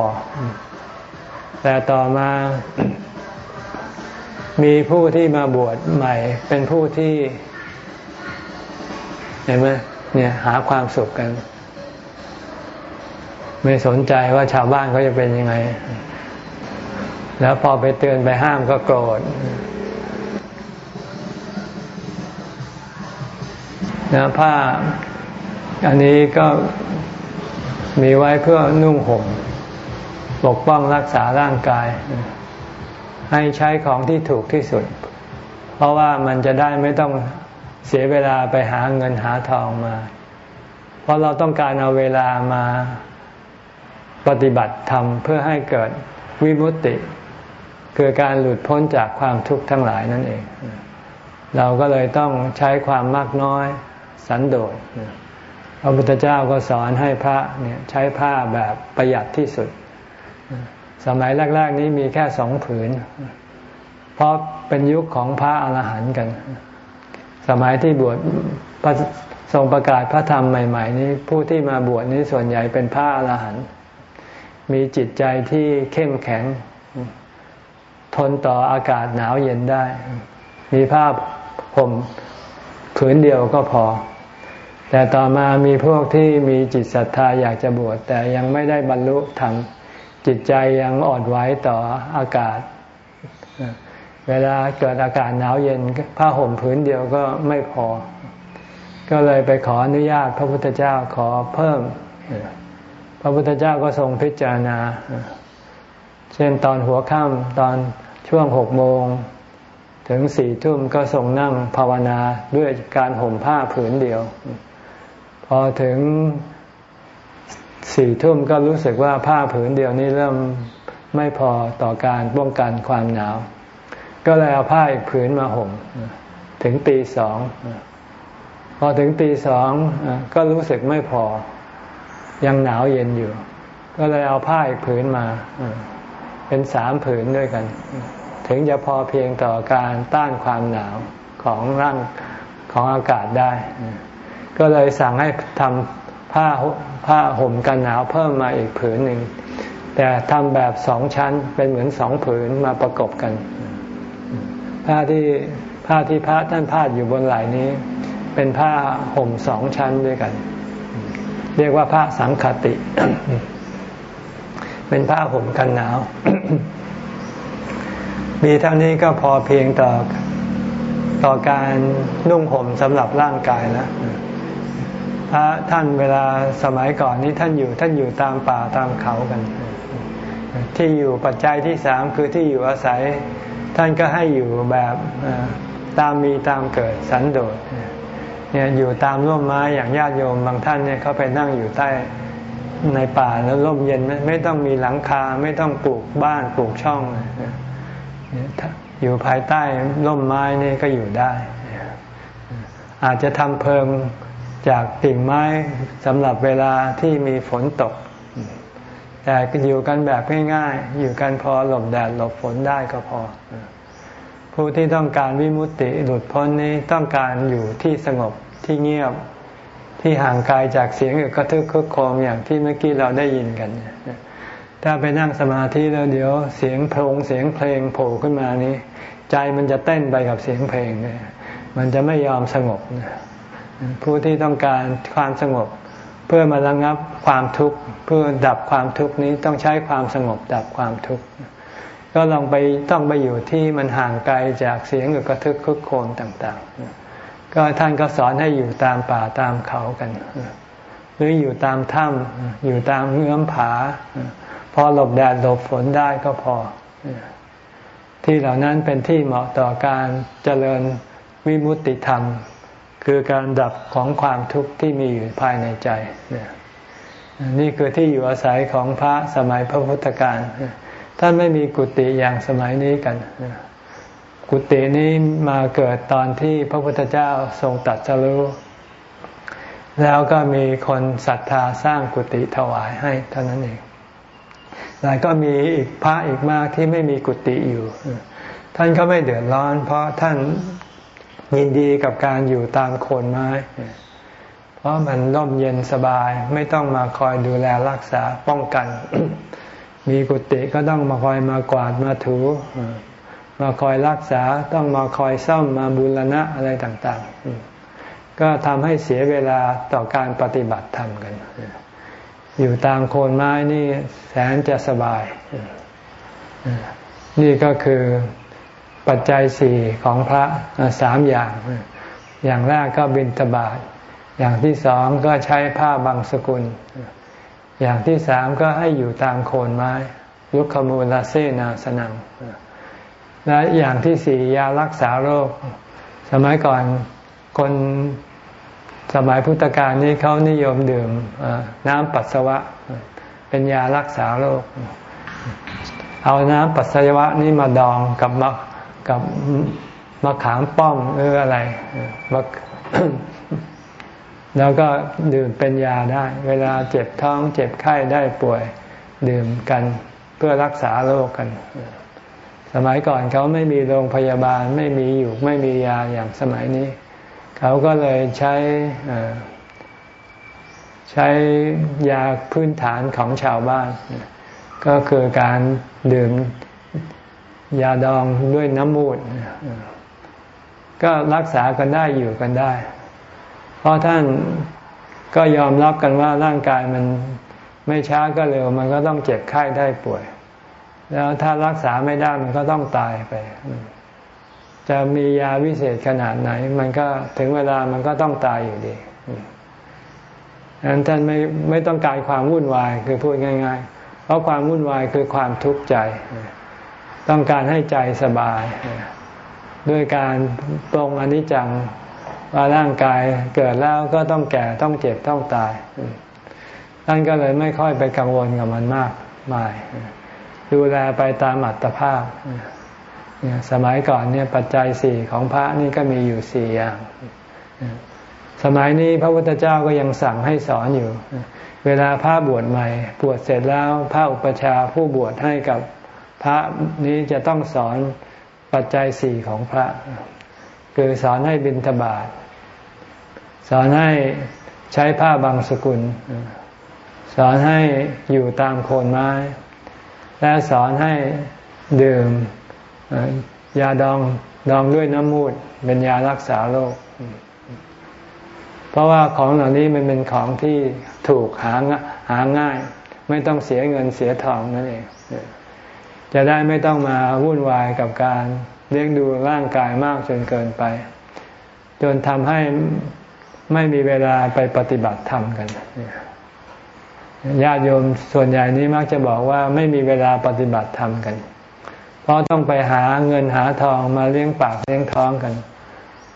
A: แต่ต่อมา มีผู้ที่มาบวชใหม่ เป็นผู้ที่ เห็นไหมเนี่ยหาความสุขกัน ไม่สนใจว่าชาวบ้านเขาจะเป็นยังไง แล้วพอไปเตือนไปห้ามก็โกรธ นะผ้าอันนี้ก็มีไว้เพื่อนุ่งห่มปกป้องรักษาร่างกาย ให้ใช้ของที่ถูกที่สุด เพราะว่ามันจะได้ไม่ต้องเสียเวลาไปหาเงินหาทองมา เพราะเราต้องการเอาเวลามาปฏิบัติธรรมเพื่อให้เกิดวิมุตติ คือการหลุดพ้นจากความทุกข์ทั้งหลายนั่นเอง เราก็เลยต้องใช้ความมากน้อย สันโดษพระพุทธเจ้าก็สอนให้พระเนี่ยใช้ผ้าแบบประหยัดที่สุด สมัยแรก ๆ นี้มีแค่สองผืน เพราะเป็นยุคของพระอรหันต์กัน สมัยที่บวชทรงประกาศพระธรรมใหม่ ๆ นี้ผู้ที่มาบวชนี้ส่วนใหญ่เป็นพระอรหันต์มีจิตใจที่เข้มแข็ง ทนต่ออากาศหนาวเย็นได้ มีผ้าห่ม ผืนเดียวก็พอ แต่ต่อมามีพวกที่มีจิตศรัทธาอยากจะบวชแต่ยังไม่ได้บรรลุธรรมจิตใจยังอ่อนไหวต่ออากาศ เวลาเกิดอากาศหนาวเย็นผ้าห่มผืนเดียวก็ไม่พอ ก็เลยไปขออนุญาตพระพุทธเจ้าขอเพิ่ม พระพุทธเจ้าก็ทรงพิจารณา เช่นตอนหัวค่ำตอนช่วงหกโมง ถึงสี่ทุ่มก็ทรงนั่งภาวนาด้วยการห่มผ้าผืนเดียว พอถึงสี่ทุ่มก็รู้สึกว่าผ้าผืนเดียวนี้เริ่มไม่พอต่อการป้องกันความหนาว ก็เลยเอาผ้าอีกผืนมาห่ม ถึงตีสอง พอถึงตีสองก็รู้สึกไม่พอ ยังหนาวเย็นอยู่ ก็เลยเอาผ้าอีกผืนมา เป็นสามผืนด้วยกัน ถึงจะพอเพียงต่อการต้านความหนาวของร่างของอากาศได้ ก็เลยสั่งให้ทำผ้าผ้าห่มกันหนาวเพิ่มมาอีกผืนหนึ่ง แต่ทำแบบสองชั้นเป็นเหมือนสองผืนมาประกบกัน ผ้าที่ผ้าที่พระท่านพาดอยู่บนไหล่นี้ เป็นผ้าห่มสองชั้นด้วยกัน เรียกว่าผ้าสังคติ เป็นผ้าห่มกันหนาว มีเท่านี้ก็พอเพียงต่อต่อการนุ่งห่มสำหรับร่างกายแล้วพระท่านเวลาสมัยก่อนนี้ท่านอยู่ท่านอยู่ตามป่าตามเขากัน ที่อยู่ปัจจัยที่สามคือที่อยู่อาศัย ท่านก็ให้อยู่แบบตามมีตามเกิดสันโดษเนี่ยอยู่ตามร่มไม้อย่างญาติโยมบางท่านเนี่ยเขาไปนั่งอยู่ใต้ในป่าแล้วร่มเย็นไม่ไม่ต้องมีหลังคาไม่ต้องปลูกบ้านปลูกช่อง อยู่ภายใต้ร่มไม้นี่ก็อยู่ได้ อาจจะทำเพิงจากติ่งไม้สำหรับเวลาที่มีฝนตก แต่อยู่กันแบบง่ายๆ อยู่กันพอหลบแดดหลบฝนได้ก็พอ ผู้ที่ต้องการวิมุตติหลุดพ้นนี้ต้องการอยู่ที่สงบที่เงียบที่ห่างไกลจากเสียงกระทึกคึกโครมอย่างที่เมื่อกี้เราได้ยินกัน ถ้าไปนั่งสมาธิแล้วเดี๋ยวเสียงพงเสียงเพลงโผล่ขึ้นมานี้ ใจมันจะเต้นไปกับเสียงเพลงเลยมันจะไม่ยอมสงบผู้ที่ต้องการความสงบ เพื่อมาระงับความทุกข์เพื่อดับความทุกข์นี้ต้องใช้ความสงบดับความทุกข์ก็ลองไปต้องไปอยู่ที่มันห่างไกลจากเสียงกระทึกคึกโคมต่างๆ ก็ท่านก็สอนให้อยู่ตามป่าตามเขากัน หรืออยู่ตามถ้ำอยู่ตามเงื้อมผา อหลบแดดหลบฝนได้ก็พอ ที่เหล่านั้นเป็นที่เหมาะต่อการเจริญวิมุตติธรรม คือการดับของความทุกข์ที่มีอยู่ภายในใจนี่คือที่อยู่อาศัยของพระสมัยพระพุทธการท่านไม่มีกุฏิอย่างสมัยนี้กัน กุฏินี้มาเกิดตอนที่พระพุทธเจ้าทรงตัดสรู้แล้วก็มีคนศรัทธาสร้างกุฏิถวายให้เท่านั้นเอง แต่ก็มีอีกพระอีกมากที่ไม่มีกุฏิอยู่ ท่านก็ไม่เดือดร้อน เพราะท่านยินดีกับการอยู่ตามโคนไม้ เพราะมันร่มเย็นสบายไม่ต้องมาคอยดูแลรักษาป้องกัน มีกุฏิก็ต้องมาคอยมากวาดมาถู มาคอยรักษาต้องมาคอยซ่อมมาบูรณะอะไรต่าง ๆ ก็ทำให้เสียเวลาต่อการปฏิบัติธรรมกัน อยู่ตามโคนไม้นี่แสนจะสบาย นี่ก็คือปัจจัยสี่ของพระสามอย่าง อย่างแรกก็บิณฑบาตอย่างที่สองก็ใช้ผ้าบางสกุล อย่างที่สามก็ให้อยู่ตามโคนไม้ลุกขมูลาเซนาสนัง และอย่างที่สี่ยารักษาโรค สมัยก่อนคน สมัยพุทธกาลนี้เขานิยมดื่มน้ำปัสสาวะ เป็นยารักษาโรค เอาน้ำปัสสาวะนี้มาดองกับมะกับมะขามป้อมหรืออะไรแล้วก็ดื่มเป็นยาได้ เวลาเจ็บท้องเจ็บไข้ได้ป่วยดื่มกันเพื่อรักษาโรคกัน สมัยก่อนเขาไม่มีโรงพยาบาลไม่มีอยู่ไม่มียาอย่างสมัยนี้ เขาก็เลยใช้ใช้ยาพื้นฐานของชาวบ้าน ก็คือการดื่มยาดองด้วยน้ำมูด ก็รักษากันได้อยู่กันได้ เพราะท่านก็ยอมรับกันว่าร่างกายมันไม่ช้าก็เร็ว มันก็ต้องเจ็บไข้ได้ป่วย แล้วถ้ารักษาไม่ได้มันก็ต้องตายไป จะมียาวิเศษขนาดไหน มันก็ถึงเวลามันก็ต้องตายอยู่ดีดังนั้นท่านไม่ไม่ต้องการความวุ่นวายคือพูดง่าย ๆ เพราะความวุ่นวายคือความทุกข์ใจ ต้องการให้ใจสบาย ด้วยการตรงอนิจจังว่าร่างกายเกิดแล้วก็ต้องแก่ต้องเจ็บต้องตายท่านก็เลยไม่ค่อยไปกังวลกับมันมากมาย ดูแลไปตามอัตภาพ สมัยก่อนเนี่ยปัจจัยสี่ของพระนี่ก็มีอยู่สี่อย่าง สมัยนี้พระพุทธเจ้าก็ยังสั่งให้สอนอยู่ เวลาพระบวชใหม่ บวชเสร็จแล้วพระอุปชาผู้บวชให้กับพระนี้จะต้องสอนปัจจัยสี่ของพระ คือสอนให้บิณฑบาตสอนให้ใช้ผ้าบางสกุล สอนให้อยู่ตามโคนไม้ และสอนให้ดื่ม ยาดองดองด้วยน้ำมูดเป็นยารักษาโรคเพราะว่าของเหล่านี้มันเป็นของที่ถูกหาหาง่าย ไม่ต้องเสียเงินเสียทองนั่นเองจะได้ไม่ต้องมาวุ่นวายกับการเลี้ยงดูร่างกายมากจนเกินไป จนทำให้ไม่มีเวลาไปปฏิบัติธรรมกันญาติโยมส่วนใหญ่นี้มักจะบอกว่าไม่มีเวลาปฏิบัติธรรมกัน เพราะต้องไปหาเงินหาทองมาเลี้ยงปากเลี้ยงท้องกัน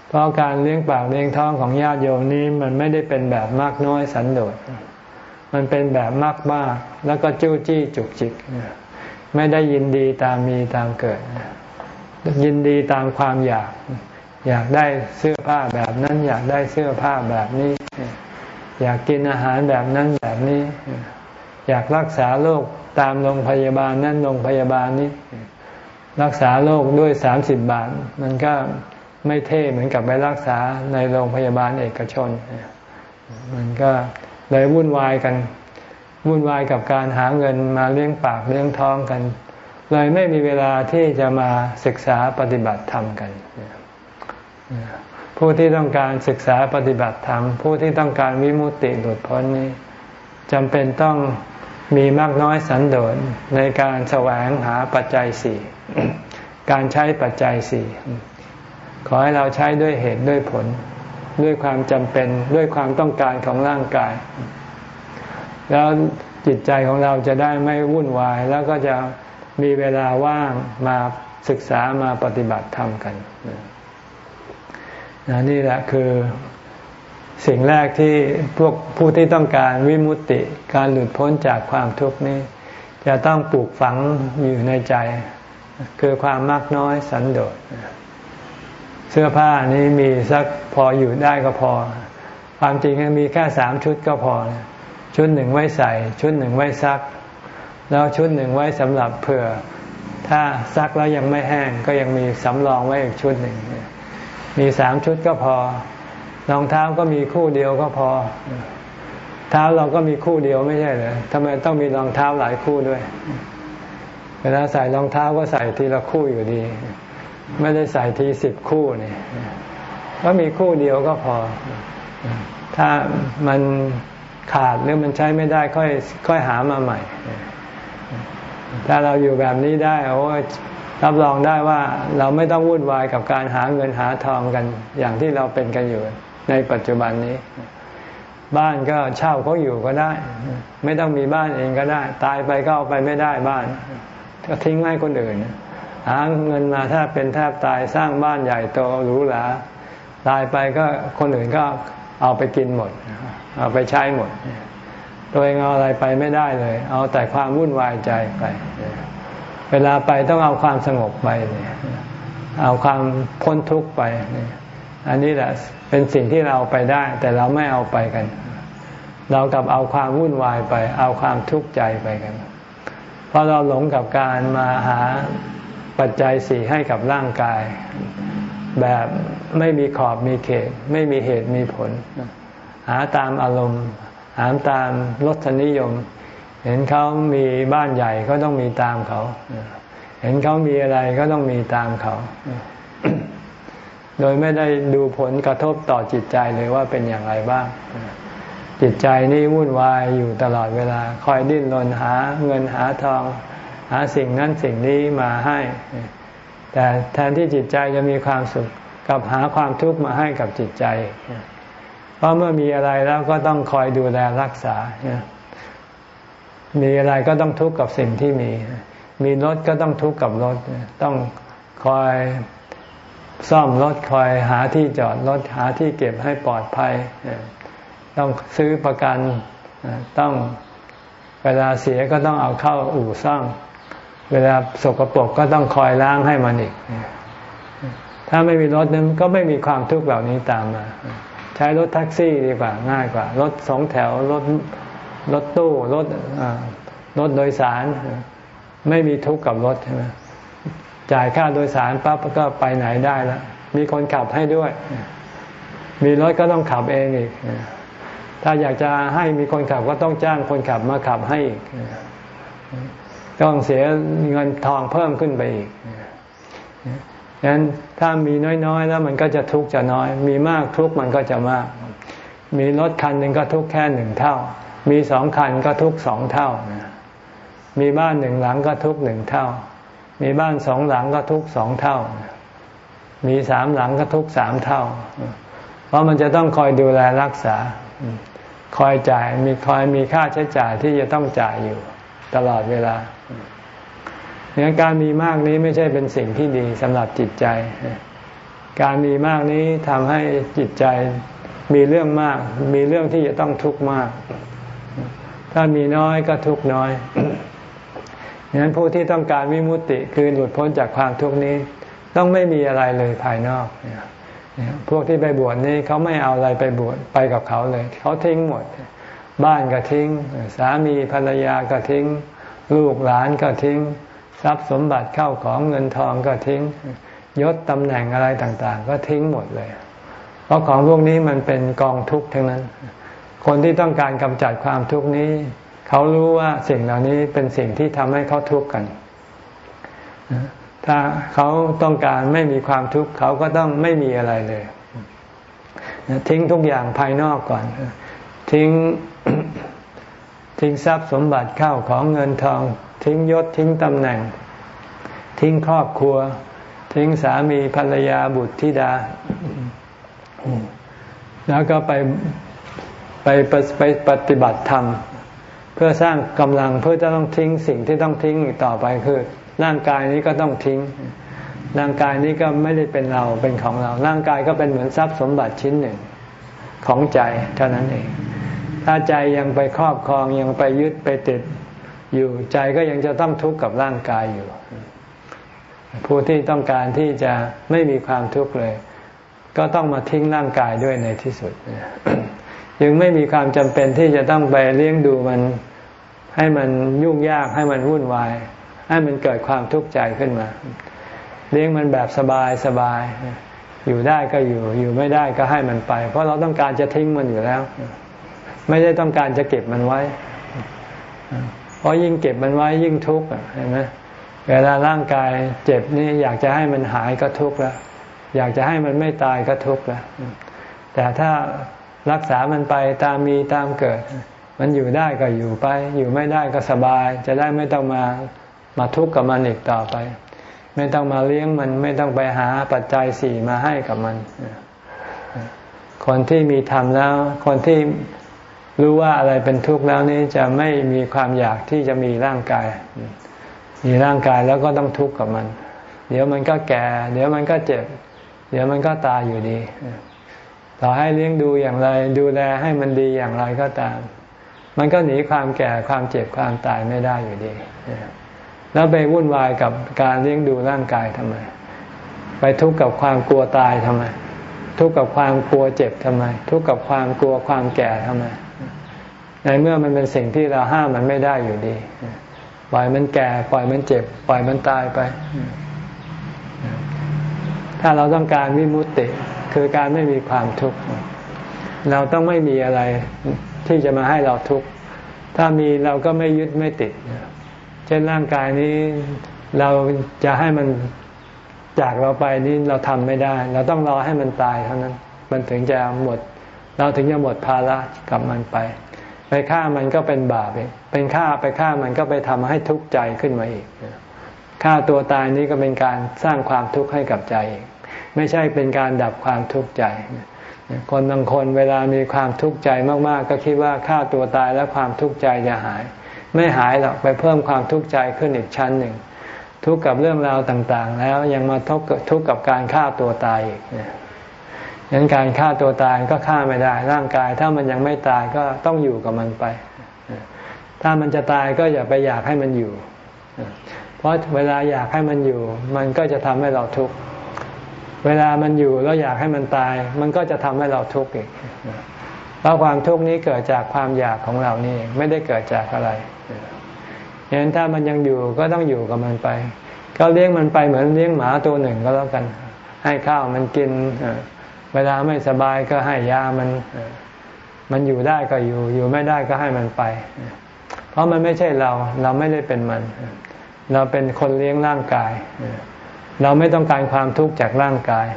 A: เพราะการเลี้ยงปากเลี้ยงท้องของญาติโยมนี้มันไม่ได้เป็นแบบมากน้อยสันโดษ มันเป็นแบบมากมากแล้วก็จู้จี้จุกจิก ไม่ได้ยินดีตามมีตามเกิด ยินดีตามความอยาก อยากได้เสื้อผ้าแบบนั้น อยากได้เสื้อผ้าแบบนี้ อยากกินอาหารแบบนั้นแบบนี้ อยากรักษาโรคตามโรงพยาบาลนั้นโรงพยาบาลนี้ รักษาโรคด้วยสามสิบบาท มันก็ไม่เท่เหมือนกับไปรักษาในโรงพยาบาลเอกชน มันก็เลยวุ่นวายกัน วุ่นวายกับการหาเงินมาเลี้ยงปากเลี้ยงท้องกัน เลยไม่มีเวลาที่จะมาศึกษาปฏิบัติธรรมกัน ผู้ที่ต้องการศึกษาปฏิบัติธรรม ผู้ที่ต้องการวิมุตติหลุดพ้นนี้จำเป็นต้องมีมากน้อยสันโดษในการแสวงหาปัจจัยสี่ การใช้ปัจจัยสี่ขอให้เราใช้ด้วยเหตุด้วยผล ด้วยความจำเป็นด้วยความต้องการของร่างกาย แล้วจิตใจของเราจะได้ไม่วุ่นวาย แล้วก็จะมีเวลาว่างมาศึกษามาปฏิบัติธรรมกันนี่แหละคือสิ่งแรกที่พวกผู้ที่ต้องการวิมุตติ การหลุดพ้นจากความทุกข์นี้ จะต้องปลูกฝังอยู่ในใจ คือความมากน้อยสันโดษเสื้อผ้านี้มีสักพออยู่ได้ก็พอ ความจริงมีแค่สามชุดก็พอ ชุดหนึ่งไว้ใส่ ชุดหนึ่งไว้ซัก แล้วชุดหนึ่งไว้สำหรับเผื่อ ถ้าซักแล้วยังไม่แห้ง ก็ยังมีสำรองไว้อีกชุดหนึ่ง มีสามชุดก็พอรองเท้าก็มีคู่เดียวก็พอ เท้าเราก็มีคู่เดียวไม่ใช่เหรอทำไมต้องมีรองเท้าหลายคู่ด้วย เวลาใส่รองเท้าก็ใส่ทีละคู่อยู่ดี ไม่ได้ใส่ทีสิบคู่นี่ก็มีคู่เดียวก็พอ ถ้ามันขาดหรือมันใช้ไม่ได้ค่อยค่อยหามาใหม่ ถ้าเราอยู่แบบนี้ได้โอ้รับรองได้ว่าเราไม่ต้องวุ่นวายกับการหาเงินหาทองกัน อย่างที่เราเป็นกันอยู่ในปัจจุบันนี้ บ้านก็เช่าเขาอยู่ก็ได้ ไม่ต้องมีบ้านเองก็ได้ ตายไปก็เอาไปไม่ได้บ้าน ก็ทิ้งให้คนอื่นหาเงินมาถ้าเป็นแทบตายสร้างบ้านใหญ่โตหรูหราตายไปก็คนอื่นก็เอาไปกินหมด เอาไปใช้หมด ตัวเองเอาอะไรไปไม่ได้เลย เอาแต่ความวุ่นวายใจไป เวลาไปต้องเอาความสงบไปเนี่ยเอาความพ้นทุกข์ไปอันนี้แหละเป็นสิ่งที่เราไปได้ แต่เราไม่เอาไปกัน เรากับเอาความวุ่นวายไป เอาความทุกข์ใจไปกัน เพราะเราหลงกับการมาหาปัจจัยสี่ให้กับร่างกาย แบบไม่มีขอบมีเขต ไม่มีเหตุมีผล หาตามอารมณ์ หาตามรสนิยม เห็นเขามีบ้านใหญ่ก็ต้องมีตามเขา เห็นเขามีอะไรก็ต้องมีตามเขา โดยไม่ได้ดูผลกระทบต่อจิตใจเลยว่าเป็นอย่างไรบ้าง จิตใจนี่วุ่นวายอยู่ตลอดเวลา คอยดิ้นรนหาเงินหาทอง หาสิ่งนั้นสิ่งนี้มาให้ แต่แทนที่จิตใจจะมีความสุขกับหาความทุกข์มาให้กับจิตใจ เพราะเมื่อมีอะไรแล้วก็ต้องคอยดูแลรักษา มีอะไรก็ต้องทุกข์กับสิ่งที่มี มีรถก็ต้องทุกข์กับรถ ต้องคอยซ่อมรถคอยหาที่จอดรถหาที่เก็บให้ปลอดภัย ต้องซื้อประกันต้องเวลาเสียก็ต้องเอาเข้าอู่ซ่อมเวลาสกปรกก็ต้องคอยล้างให้มันอีก ถ้าไม่มีรถนั้นก็ไม่มีความทุกข์เหล่านี้ตามมา ใช้รถแท็กซี่ดีกว่าง่ายกว่า รถสองแถวรถรถตู้รถรถโดยสาร ไม่มีทุกข์กับรถใช่ไหมจ่ายค่าโดยสารปั๊บก็ไปไหนได้แล้วมีคนขับให้ด้วย มีรถก็ต้องขับเองอีก ถ้าอยากจะให้มีคนขับก็ต้องจ้างคนขับมาขับให้อีกต้องเสียเงินทองเพิ่มขึ้นไปอีกฉะนั้นถ้ามีน้อยๆ แล้วมันก็จะทุกข์จะน้อย มีมากทุกข์มันก็จะมาก มีรถคันหนึ่งก็ทุกข์แค่หนึ่งเท่า มีสองคันก็ทุกข์สองเท่า มีบ้านหนึ่งหลังก็ทุกข์หนึ่งเท่า มีบ้านสองหลังก็ทุกข์สองเท่า มีสามหลังก็ทุกข์สามเท่า เพราะมันจะต้องคอยดูแลรักษา คอยจ่ายมีคอยมีค่าใช้จ่ายที่จะต้องจ่ายอยู่ตลอดเวลาเนี่ยการมีมากนี้ไม่ใช่เป็นสิ่งที่ดีสำหรับจิตใจ การมีมากนี้ทำให้จิตใจมีเรื่องมาก มีเรื่องที่จะต้องทุกข์มาก ถ้ามีน้อยก็ทุกข์น้อยดังนั้นผู้ที่ต้องการวิมุตติคือหลุดพ้นจากความทุกข์นี้ ต้องไม่มีอะไรเลยภายนอก พวกที่ไปบวชนี่เขาไม่เอาอะไรไปบวชไปกับเขาเลย เขาทิ้งหมด บ้านก็ทิ้ง สามีภรรยาก็ทิ้ง ลูกหลานก็ทิ้ง ทรัพย์สมบัติเข้าของเงินทองก็ทิ้ง ยศตำแหน่งอะไรต่างๆ ก็ทิ้งหมดเลย เพราะของพวกนี้มันเป็นกองทุกข์ทั้งนั้น คนที่ต้องการกำจัดความทุกข์นี้ เขารู้ว่าสิ่งเหล่านี้เป็นสิ่งที่ทำให้เขาทุกข์กัน ถ้าเขาต้องการไม่มีความทุกข์เขาก็ต้องไม่มีอะไรเลย ทิ้งทุกอย่างภายนอกก่อน ทิ้งทิ้งทรัพย์สมบัติเข้าของเงินทอง ทิ้งยศทิ้งตำแหน่ง ทิ้งครอบครัว ทิ้งสามีภรรยาบุตรธิดา แล้วก็ไปไปไปปฏิบัติธรรม เพื่อสร้างกำลังเพื่อจะต้องทิ้งสิ่งที่ต้องทิ้งอีกต่อไปคือ ร่างกายนี้ก็ต้องทิ้ง ร่างกายนี้ก็ไม่ได้เป็นเราเป็นของเรา ร่างกายก็เป็นเหมือนทรัพย์สมบัติชิ้นหนึ่งของใจเท่านั้นเอง ถ้าใจยังไปครอบครองยังไปยึดไปติดอยู่ใจก็ยังจะต้องทุกข์กับร่างกายอยู่ ผู้ที่ต้องการที่จะไม่มีความทุกข์เลย ก็ต้องมาทิ้งร่างกายด้วยในที่สุดยังไม่มีความจำเป็นที่จะต้องไปเลี้ยงดูมันให้มันยุ่งยากให้มันวุ่นวาย ให้มันเกิดความทุกข์ใจขึ้นมา เลี้ยงมันแบบสบายสบายอยู่ได้ก็อยู่ อยู่ไม่ได้ก็ให้มันไป เพราะเราต้องการจะทิ้งมันอยู่แล้ว ไม่ได้ต้องการจะเก็บมันไว้ เพราะยิ่งเก็บมันไว้ยิ่งทุกข์เห็นไหมเวลาร่างกายเจ็บนี่อยากจะให้มันหายก็ทุกข์แล้วอยากจะให้มันไม่ตายก็ทุกข์แล้วแต่ถ้ารักษามันไปตามมีตามเกิด มันอยู่ได้ก็อยู่ไป อยู่ไม่ได้ก็สบาย จะได้ไม่ต้องมา มาทุกข์กับมันอีกต่อไป ไม่ต้องมาเลี้ยงมันไม่ต้องไปหาปัจจัยสี่มาให้กับมัน คนที่มีธรรมแล้ว คนที่รู้ว่าอะไรเป็นทุกข์แล้วนี้จะไม่มีความอยากที่จะมีร่างกาย มีร่างกายแล้วก็ต้องทุกข์กับมัน เดี๋ยวมันก็แก่ เดี๋ยวมันก็เจ็บ เดี๋ยวมันก็ตายอยู่ดีต่อให้เลี้ยงดูอย่างไร ดูแลให้มันดีอย่างไรก็ตาม มันก็หนีความแก่ความเจ็บความตายไม่ได้อยู่ดี แล้วไปวุ่นวายกับการเลี้ยงดูร่างกายทำไม ไปทุกข์กับความกลัวตายทำไม ทุกข์กับความกลัวเจ็บทำไม ทุกข์กับความกลัวความแก่ทำไม ในเมื่อมันเป็นสิ่งที่เราห้ามมันไม่ได้อยู่ดีปล่อยมันแก่ปล่อยมันเจ็บ ปล่อยมันตายไป ถ้าเราต้องการวิมุตติคือการไม่มีความทุกข์เราต้องไม่มีอะไรที่จะมาให้เราทุกข์ถ้ามีเราก็ไม่ยึดไม่ติดเช่นร่างกายนี้เราจะให้มันจากเราไปนี่เราทำไม่ได้ เราต้องรอให้มันตายเท่านั้น มันถึงจะหมด เราถึงจะหมดภาระกับมันไป ไปฆ่ามันก็เป็นบาปเองเป็นฆ่าไปฆ่ามันก็ไปทำให้ทุกข์ใจขึ้นมาอีกฆ่าตัวตายนี้ก็เป็นการสร้างความทุกข์ให้กับใจเองไม่ใช่เป็นการดับความทุกข์ใจ คนบางคนเวลามีความทุกข์ใจมาก ๆ ก็คิดว่าฆ่าตัวตายแล้วความทุกข์ใจจะหาย ไม่หายหรอกไปเพิ่มความทุกข์ใจขึ้นอีกชั้นหนึ่ง ทุกข์กับเรื่องราวต่างๆ แล้วยังมาทุกข์ทุกข์กับการฆ่าตัวตายอีกฉะนั้นการฆ่าตัวตายก็ฆ่าไม่ได้ ร่างกายถ้ามันยังไม่ตายก็ต้องอยู่กับมันไป ถ้ามันจะตายก็อย่าไปอยากให้มันอยู่ เพราะเวลาอยากให้มันอยู่ มันก็จะทำให้เราทุกข์ เวลามันอยู่แล้วอยากให้มันตาย มันก็จะทำให้เราทุกข์อีก เพราะความทุกข์นี้เกิดจากความอยากของเรานี่ไม่ได้เกิดจากอะไรฉะนั้นถ้ามันยังอยู่ก็ต้องอยู่กับมันไป ก็เลี้ยงมันไปเหมือนเลี้ยงหมาตัวหนึ่งก็แล้วกัน ให้ข้าวมันกิน เวลาไม่สบายก็ให้ยามัน มันอยู่ได้ก็อยู่ อยู่ไม่ได้ก็ให้มันไป เพราะมันไม่ใช่เรา เราไม่ได้เป็นมัน เราเป็นคนเลี้ยงร่างกาย เราไม่ต้องการความทุกข์จากร่างกาย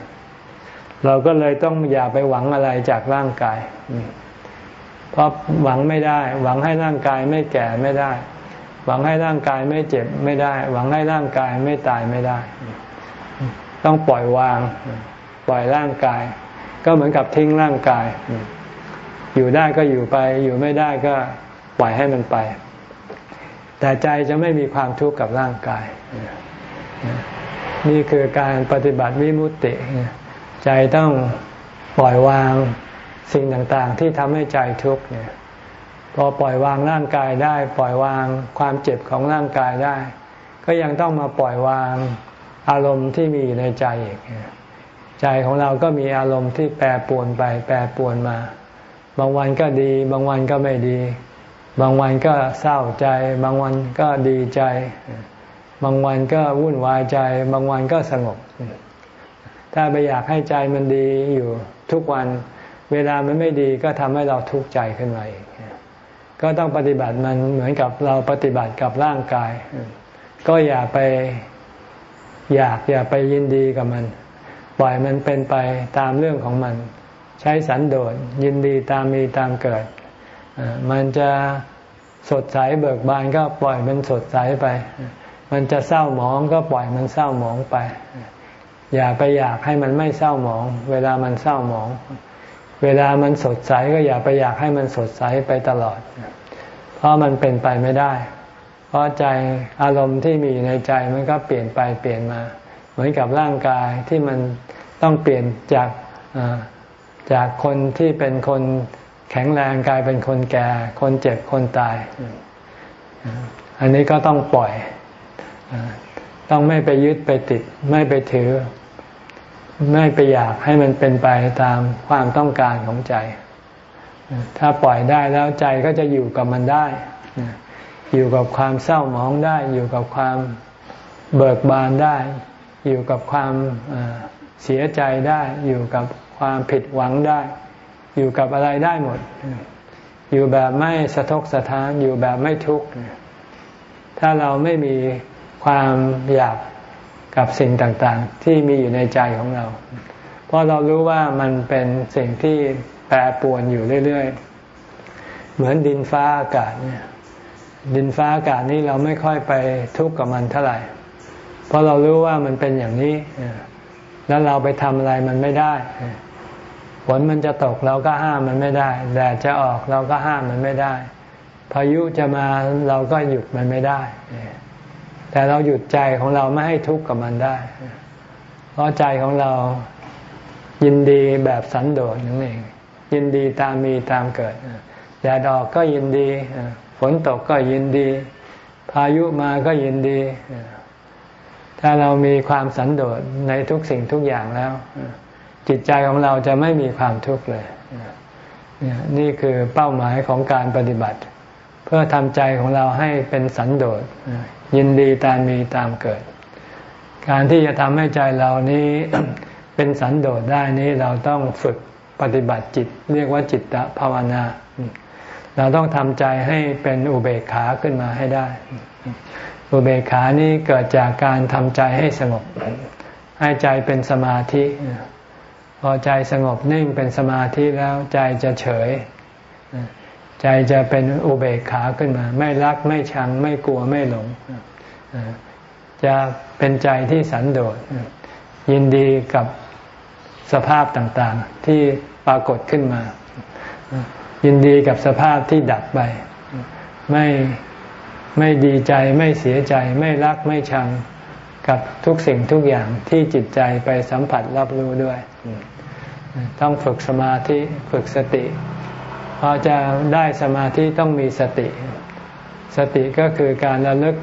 A: เราก็เลยต้องอย่าไปหวังอะไรจากร่างกาย เพราะหวังไม่ได้ หวังให้ร่างกายไม่แก่ไม่ได้ หวังให้ร่างกายไม่เจ็บไม่ได้ หวังให้ร่างกายไม่ตายไม่ได้ ต้องปล่อยวาง ปล่อยร่างกาย ก็เหมือนกับทิ้งร่างกาย อยู่ได้ก็อยู่ไป อยู่ไม่ได้ก็ปล่อยให้มันไป แต่ใจจะไม่มีความทุกข์กับร่างกาย นี่คือการปฏิบัติวิมุตติ ใจต้องปล่อยวางสิ่งต่างๆ ที่ทำให้ใจทุกข์เนี่ยพอปล่อยวางร่างกายได้ ปล่อยวางความเจ็บของร่างกายได้ ก็ยังต้องมาปล่อยวางอารมณ์ที่มีอยู่ในใจอีกใจของเราก็มีอารมณ์ที่แปรปรวนไป แปรปรวนมา บางวันก็ดี บางวันก็ไม่ดี บางวันก็เศร้าใจ บางวันก็ดีใจ บางวันก็วุ่นวายใจ บางวันก็สงบ ถ้าไปอยากให้ใจมันดีอยู่ทุกวัน เวลามันไม่ดีก็ทำให้เราทุกข์ใจขึ้นมาอีกก็ต้องปฏิบัติมันเหมือนกับเราปฏิบัติกับร่างกาย ก็อย่าไปอยากอย่าไปยินดีกับมัน ปล่อยมันเป็นไปตามเรื่องของมัน ใช้สันโดษยินดีตามมีตามเกิด มันจะสดใสเบิกบานก็ปล่อยมันสดใสไป มันจะเศร้าหมองก็ปล่อยมันเศร้าหมองไป อย่าไปอยากให้มันไม่เศร้าหมอง เวลามันเศร้าหมอง เวลามันสดใสก็อย่าไปอยากให้มันสดใสไปตลอด เพราะมันเป็นไปไม่ได้ เพราะใจอารมณ์ที่มีอยู่ในใจมันก็เปลี่ยนไปเปลี่ยนมา เหมือนกับร่างกายที่มันต้องเปลี่ยนจากจากคนที่เป็นคนแข็งแรงกลายเป็นคนแก่ คนเจ็บคนตาย อันนี้ก็ต้องปล่อย ต้องไม่ไปยึดไปติด ไม่ไปถือ ไม่ไปอยากให้มันเป็นไปตามความต้องการของใจ ถ้าปล่อยได้แล้วใจก็จะอยู่กับมันได้ อยู่กับความเศร้าหมองได้ อยู่กับความเบิกบานได้ อยู่กับความเสียใจได้ อยู่กับความผิดหวังได้ อยู่กับอะไรได้หมด อยู่แบบไม่สะทกสะท้าน อยู่แบบไม่ทุกข์ ถ้าเราไม่มีความอยาก กับสิ่งต่างๆ ที่มีอยู่ในใจของเรา เพราะเรารู้ว่ามันเป็นสิ่งที่แปรปรวนอยู่เรื่อยๆ เหมือนดินฟ้าอากาศเนี่ยดินฟ้าอากาศนี้เราไม่ค่อยไปทุกข์กับมันเท่าไหร่ เพราะเรารู้ว่ามันเป็นอย่างนี้ แล้วเราไปทำอะไรมันไม่ได้ ฝนมันจะตกเราก็ห้ามมันไม่ได้ แดดจะออกเราก็ห้ามมันไม่ได้ พายุจะมาเราก็หยุดมันไม่ได้ แต่เราหยุดใจของเราไม่ให้ทุกข์กับมันได้ เพราะใจของเรายินดีแบบสันโดษนั่นเอง ยินดีตามมีตามเกิดแดดออกก็ยินดี ฝนตกก็ยินดี พายุมาก็ยินดี ถ้าเรามีความสันโดษในทุกสิ่งทุกอย่างแล้ว จิตใจของเราจะไม่มีความทุกข์เลย นี่คือเป้าหมายของการปฏิบัติ เพื่อทำใจของเราให้เป็นสันโดษ ยินดีตามมีตามเกิด การที่จะทำให้ใจเรานี้เป็นสันโดษได้นี้เราต้องฝึกปฏิบัติจิต เรียกว่าจิตตภาวนา เราต้องทำใจให้เป็นอุเบกขาขึ้นมาให้ได้ อุเบกขานี้เกิดจากการทำใจให้สงบ ให้ใจเป็นสมาธิ พอใจสงบนิ่งเป็นสมาธิแล้วใจจะเฉย ใจจะเป็นอุเบกขาขึ้นมา ไม่รักไม่ชังไม่กลัวไม่หลง จะเป็นใจที่สันโดษยินดีกับสภาพต่างๆ ที่ปรากฏขึ้นมา ยินดีกับสภาพที่ดับไป ไม่ไม่ดีใจไม่เสียใจ ไม่รักไม่ชังกับทุกสิ่งทุกอย่างที่จิตใจไปสัมผัสรับรู้ด้วย ต้องฝึกสมาธิฝึกสติ พอจะได้สมาธิต้องมีสติ สติก็คือการระลึก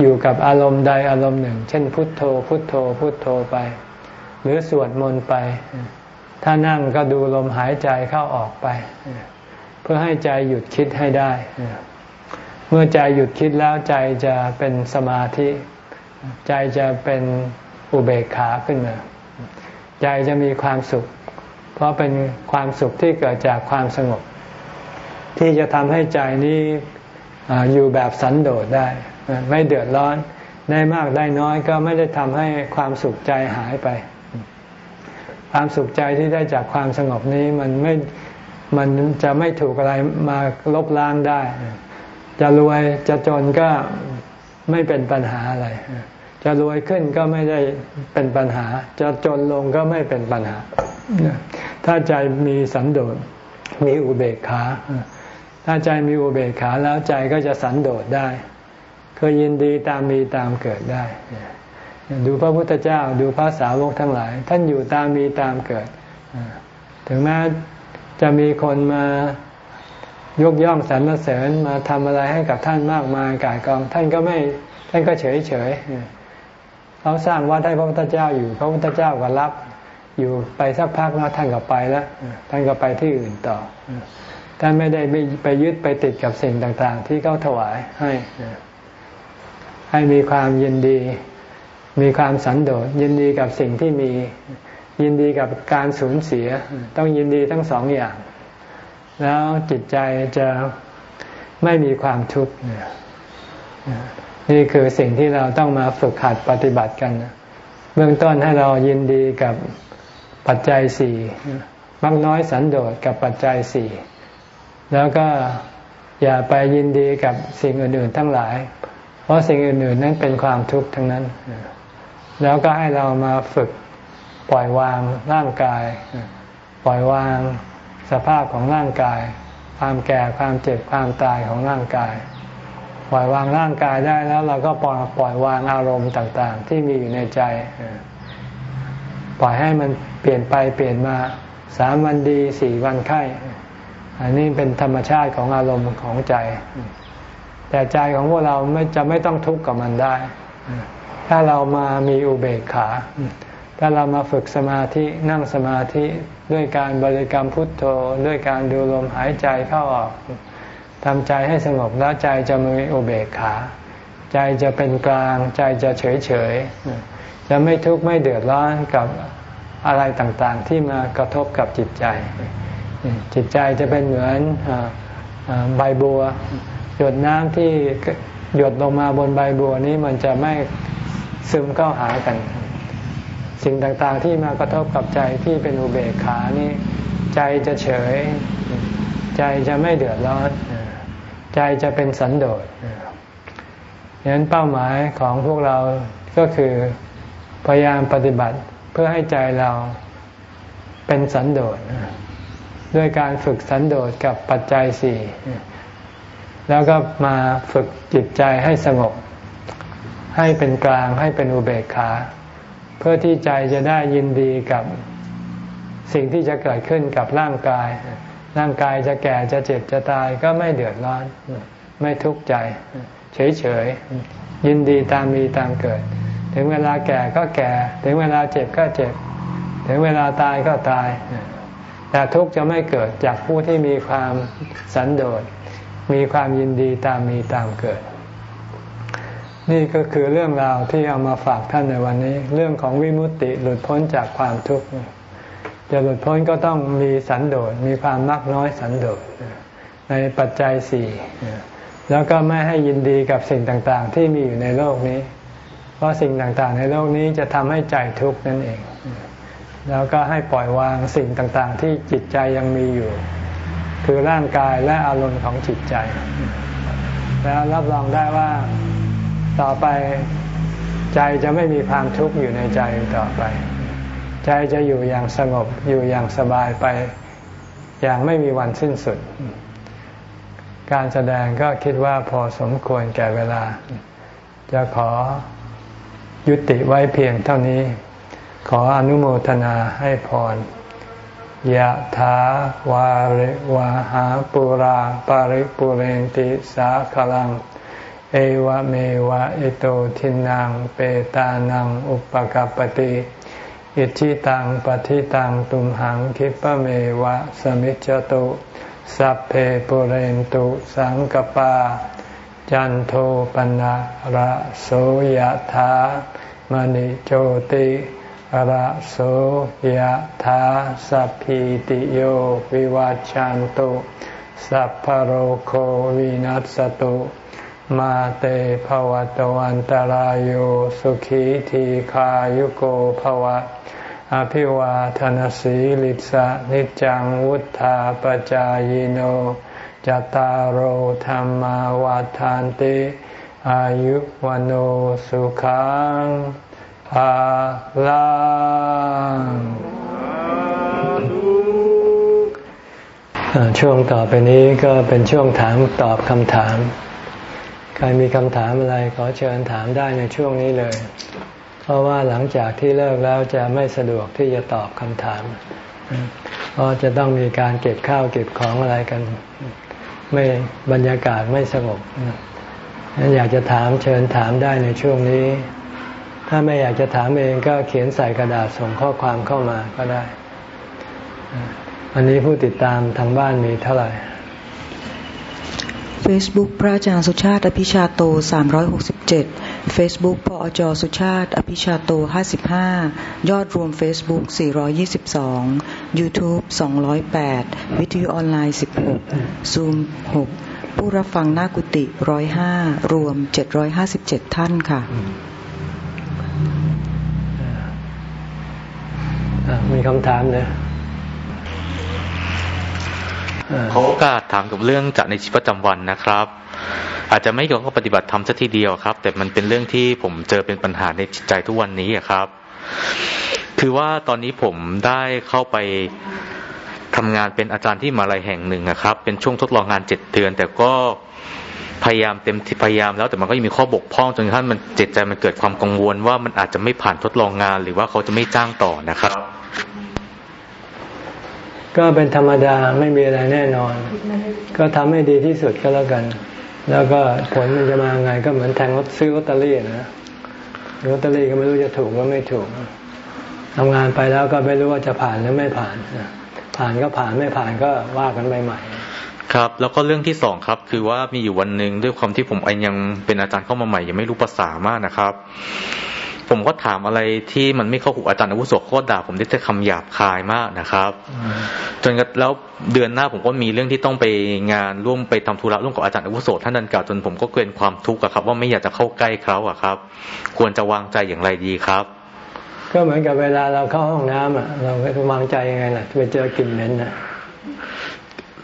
A: อยู่กับอารมณ์ใดอารมณ์หนึ่ง เช่น พุทโธ พุทโธ พุทโธไป หรือสวดมนต์ไป ถ้านั่งก็ดูลมหายใจเข้าออกไป เพื่อให้ใจหยุดคิดให้ได้ เมื่อใจหยุดคิดแล้วใจจะเป็นสมาธิ ใจจะเป็นอุเบกขาขึ้นมา ใจจะมีความสุข เพราะเป็นความสุขที่เกิดจากความสงบ ที่จะทำให้ใจนี้อยู่แบบสันโดษได้ ไม่เดือดร้อนได้มากได้น้อยก็ไม่ได้ทำให้ความสุขใจหายไป ความสุขใจที่ได้จากความสงบนี้มันไม่มันจะไม่ถูกอะไรมาลบล้างได้ จะรวยจะจนก็ไม่เป็นปัญหาอะไร จะรวยขึ้นก็ไม่ได้เป็นปัญหา จะจนลงก็ไม่เป็นปัญหา ถ้าใจมีสันโดษมีอุเบกขา ถ้าใจมีอุเบกขาแล้วใจก็จะสันโดษได้เคยยินดีตามมีตามเกิดได้ ดูพระพุทธเจ้าดูพระสาวกทั้งหลาย ท่านอยู่ตามมีตามเกิด ถึงแม้จะมีคนมายกย่องสรรเสริญมาทำอะไรให้กับท่านมากมายกายกอง ท่านก็ไม่ท่านก็เฉยเฉยเขาสร้างวัดให้พระพุทธเจ้าอยู่ พระพุทธเจ้าก็รับ อยู่ไปสักพักแล้วท่านก็ไปแล้ว ท่านก็ไปที่อื่นต่อ ท่านไม่ได้ไปยึดไปติดกับสิ่งต่าง ๆ ที่เขาถวายให้ ให้มีความยินดี มีความสันโดษยินดีกับสิ่งที่มี ยินดีกับการสูญเสีย ต้องยินดีทั้งสองอย่าง แล้วจิตใจจะไม่มีความทุกข์นี่คือสิ่งที่เราต้องมาฝึกหัดปฏิบัติกัน เบื้องต้นให้เรายินดีกับ ปัจจัยสี่บางน้อยสันโดษกับปัจจัยสี่แล้วก็อย่าไปยินดีกับสิ่งอื่นๆทั้งหลาย เพราะสิ่งอื่นๆนั้นเป็นความทุกข์ทั้งนั้น แล้วก็ให้เรามาฝึกปล่อยวางร่างกาย ปล่อยวางสภาพของร่างกาย ความแก่ความเจ็บความตายของร่างกาย ปล่อยวางร่างกายได้แล้วเราก็ปล่อยวางอารมณ์ต่างๆ ที่มีอยู่ในใจ ปล่อยให้มันเปลี่ยนไปเปลี่ยนมาสามวันดีสี่วันไข้อันนี้เป็นธรรมชาติของอารมณ์ของใจ แต่ใจของพวกเราไม่จะไม่ต้องทุกข์กับมันได้ ถ้าเรามามีอุเบกขา ถ้าเรามาฝึกสมาธินั่งสมาธิด้วยการบริกรรมพุทโธ ด้วยการดูลมหายใจเข้าออกทำใจให้สงบแล้วใจจะมีอุเบกขา ใจจะเป็นกลาง ใจจะเฉยเฉย จะไม่ทุกข์ไม่เดือดร้อนกับอะไรต่างๆ ที่มากระทบกับจิตใจ จิตใจจะเป็นเหมือนใบบัว หยดน้ำที่หยดลงมาบนใบบัวนี้มันจะไม่ซึมเข้าหากัน สิ่งต่างๆที่มากระทบกับใจที่เป็นอุเบกขานี่ใจจะเฉย ใจจะไม่เดือดร้อน ใจจะเป็นสันโดษดังนั้นเป้าหมายของพวกเราก็คือ พยายามปฏิบัติเพื่อให้ใจเราเป็นสันโดษด้วยการฝึกสันโดษกับปัจจัยสี่แล้วก็มาฝึกจิตใจให้สงบ ให้เป็นกลางให้เป็นอุเบกขา เพื่อที่ใจจะได้ยินดีกับสิ่งที่จะเกิดขึ้นกับร่างกาย ร่างกายจะแก่จะเจ็บจะตายก็ไม่เดือดร้อน ไม่ทุกข์ใจ เฉยๆยินดีตามมีตามเกิด ถึงเวลาแก่ก็แก่ ถึงเวลาเจ็บก็เจ็บ ถึงเวลาตายก็ตาย แต่ทุกข์จะไม่เกิดจากผู้ที่มีความสันโดษ มีความยินดีตามมีตามเกิด นี่ก็คือเรื่องราวที่เอามาฝากท่านในวันนี้ เรื่องของวิมุตติหลุดพ้นจากความทุกข์จะหลุดพ้นก็ต้องมีสันโดษ มีความมากน้อยสันโดษในปัจจัยสี่แล้วก็ไม่ให้ยินดีกับสิ่งต่างๆ ที่มีอยู่ในโลกนี้ เพราะสิ่งต่างๆ ในโลกนี้จะทำให้ใจทุกข์นั่นเอง แล้วก็ให้ปล่อยวางสิ่งต่างๆ ที่จิตใจยังมีอยู่ คือร่างกายและอารมณ์ของจิตใจ แล้วรับรองได้ว่าต่อไปใจจะไม่มีความทุกข์อยู่ในใจต่อไป ใจจะอยู่อย่างสงบอยู่อย่างสบายไป อย่างไม่มีวันสิ้นสุด การแสดงก็คิดว่าพอสมควรแก่เวลา จะขอ ยุติไว้เพียงเท่านี้ ขออนุโมทนาให้พรยะถาวาริวะหาปุราปาริปุเรนติสาขลัง เอวะเมวะอิโตทินังเปตานังอุปกัปติอิชิตังปฏิตังตุมหังคิปะเมวะสมิจจตุ สัพเพปุเรนตุสังกปา จันโทปนะระโสยะถามณิโชติระโสยธาสัพพิติโยวิวัจจันตุสัพพโรโควินัสตุมาเตภวตวันตารโยสุขีทีขายุโกภวะ อภิวาทนสีลิสะนิจังวุธาปจายโน จตารโหธรรมวาทานติอายุวันโอสุขังภาลังช่วงต่อไปนี้ก็เป็นช่วงถามตอบคำถาม ใครมีคำถามอะไรขอเชิญถามได้ในช่วงนี้เลย เพราะว่าหลังจากที่เลิกแล้วจะไม่สะดวกที่จะตอบคำถาม เพราะจะต้องมีการเก็บข้าวเก็บของอะไรกัน ไม่บรรยากาศไม่สงบงั้นอยากจะถามเชิญถามได้ในช่วงนี้ ถ้าไม่อยากจะถามเองก็เขียนใส่กระดาษส่งข้อความเข้ามาก็ได้ อันนี้ผู้ติดตามทางบ้านมีเท่าไหร่
B: Facebook พระอาจารย์สุชาติ อภิชาโต 367 Facebook พอจสุชาติ อภิชาโต 55 ยอดรวม Facebook 422 YouTube 208 วิทยุออนไลน์ 16 Zoom 6 ผู้รับฟังหน้ากุฏิ105 รวม 757 ท่านค่ะ
A: มีคำถามเลย
C: ขอโอกาสถามกับเรื่องจากในชีวิตประจำวันนะครับ อาจจะไม่เกี่ยวกับปฏิบัติธรรมสักทีเดียวครับ แต่มันเป็นเรื่องที่ผมเจอเป็นปัญหาในจิตใจทุกวันนี้ครับ คือว่าตอนนี้ผมได้เข้าไปทำงานเป็นอาจารย์ที่มาลัยแห่งหนึ่งครับ เป็นช่วงทดลองงานเจ็ดเดือน แต่ก็พยายามเต็มพยายามแล้วแต่มันก็ยังมีข้อบกพร่องจนกระทั่งมันจิตใจมันเกิดความกังวลว่ามันอาจจะไม่ผ่านทดลองงานหรือว่าเขาจะไม่จ้างต่อนะครับ
A: ก็เป็นธรรมดาไม่มีอะไรแน่นอน ก็ทำให้ดีที่สุดก็แล้วกัน แล้วก็ผลมันจะมาไงก็เหมือนแทงรถซื้อลอตเตอรี่นะลอตเตอรี่ก็ไม่รู้จะถูกหรือไม่ถูก ทำงานไปแล้วก็ไม่รู้ว่าจะผ่านหรือไม่ผ่าน ผ่านก็ผ่านไม่ผ่านก็ว่ากันใหม่
C: ๆครับ แล้วก็เรื่องที่สองครับ คือว่ามีอยู่วันหนึ่งด้วยความที่ผมยังเป็นอาจารย์เข้ามาใหม่ยังไม่รู้ภาษามากนะครับ ผมก็ถามอะไรที่มันไม่เข้าหูอาจารย์อาวุโสโคตรด่าผมได้แต่คำหยาบคายมากนะครับจนแล้วเดือนหน้าผมก็มีเรื่องที่ต้องไปงานร่วมไปทำธุระร่วมกับอาจารย์อาวุโสท่านดันกล่าวจนผมก็เกินความทุกข์ครับ ว่าไม่อยากจะเข้าใกล้เขาอะครับ ควรจะวางใจอย่างไรดีครับ
A: ก็เหมือนกับเวลาเราเข้าห้องน้ำอะ เราจะวางใจยังไงล่ะไปเจอกลิ่นเหม็นนะ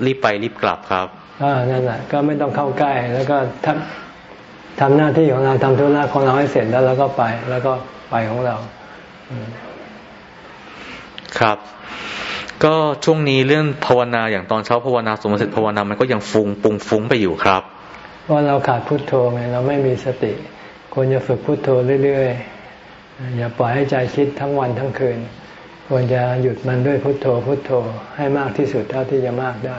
C: รีบไปรีบกลับครับ
A: อ่านั่นแหละก็ไม่ต้องเข้าใกล้ แล้วก็ถ้าทำหน้าที่ของเราทำธุระของเราให้เสร็จแล้วเราก็ไป แล้วก็ไปของเรา
C: ครับ ก็ช่วงนี้เรื่องภาวนาอย่างตอนเช้าภาวนาสมเสร็จภาวนามันก็ยังฟุ้งปุงฟุ้งไปอยู่ครับ
A: เพราะเราขาดพุทโธไงเราไม่มีสติ ควรจะฝึกพุทโธเรื่อยๆ อย่าปล่อยให้ใจคิดทั้งวันทั้งคืน ควรจะหยุดมันด้วยพุทโธพุทโธให้มากที่สุดเท่าที่จะมากได้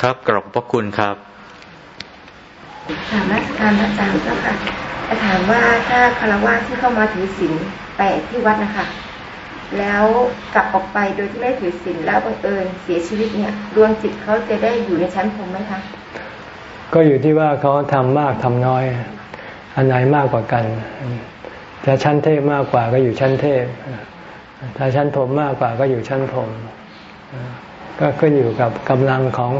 C: ครับกรอบพระคุณครับ
D: ถามราชการอาจารย์เจ้าค่ะจะถามว่าถ้าคารวะที่เข้ามาถือศีลแปดที่วัดนะคะ แล้วกลับออกไปโดยที่ไม่ถือศีลแล้วบังเอิญเสียชีวิตเนี่ยดวงจิตเขาจะได้อยู่ในชั้นพรมไหมคะ
A: ก็อยู่ที่ว่าเขาทำมากทำน้อย อันไหนมากกว่ากัน ถ้าชั้นเทพมากกว่าก็อยู่ชั้นเทพ ถ้าชั้นพรมมากกว่าก็อยู่ชั้นพรมก็ขึ้นอยู่กับกำลังของ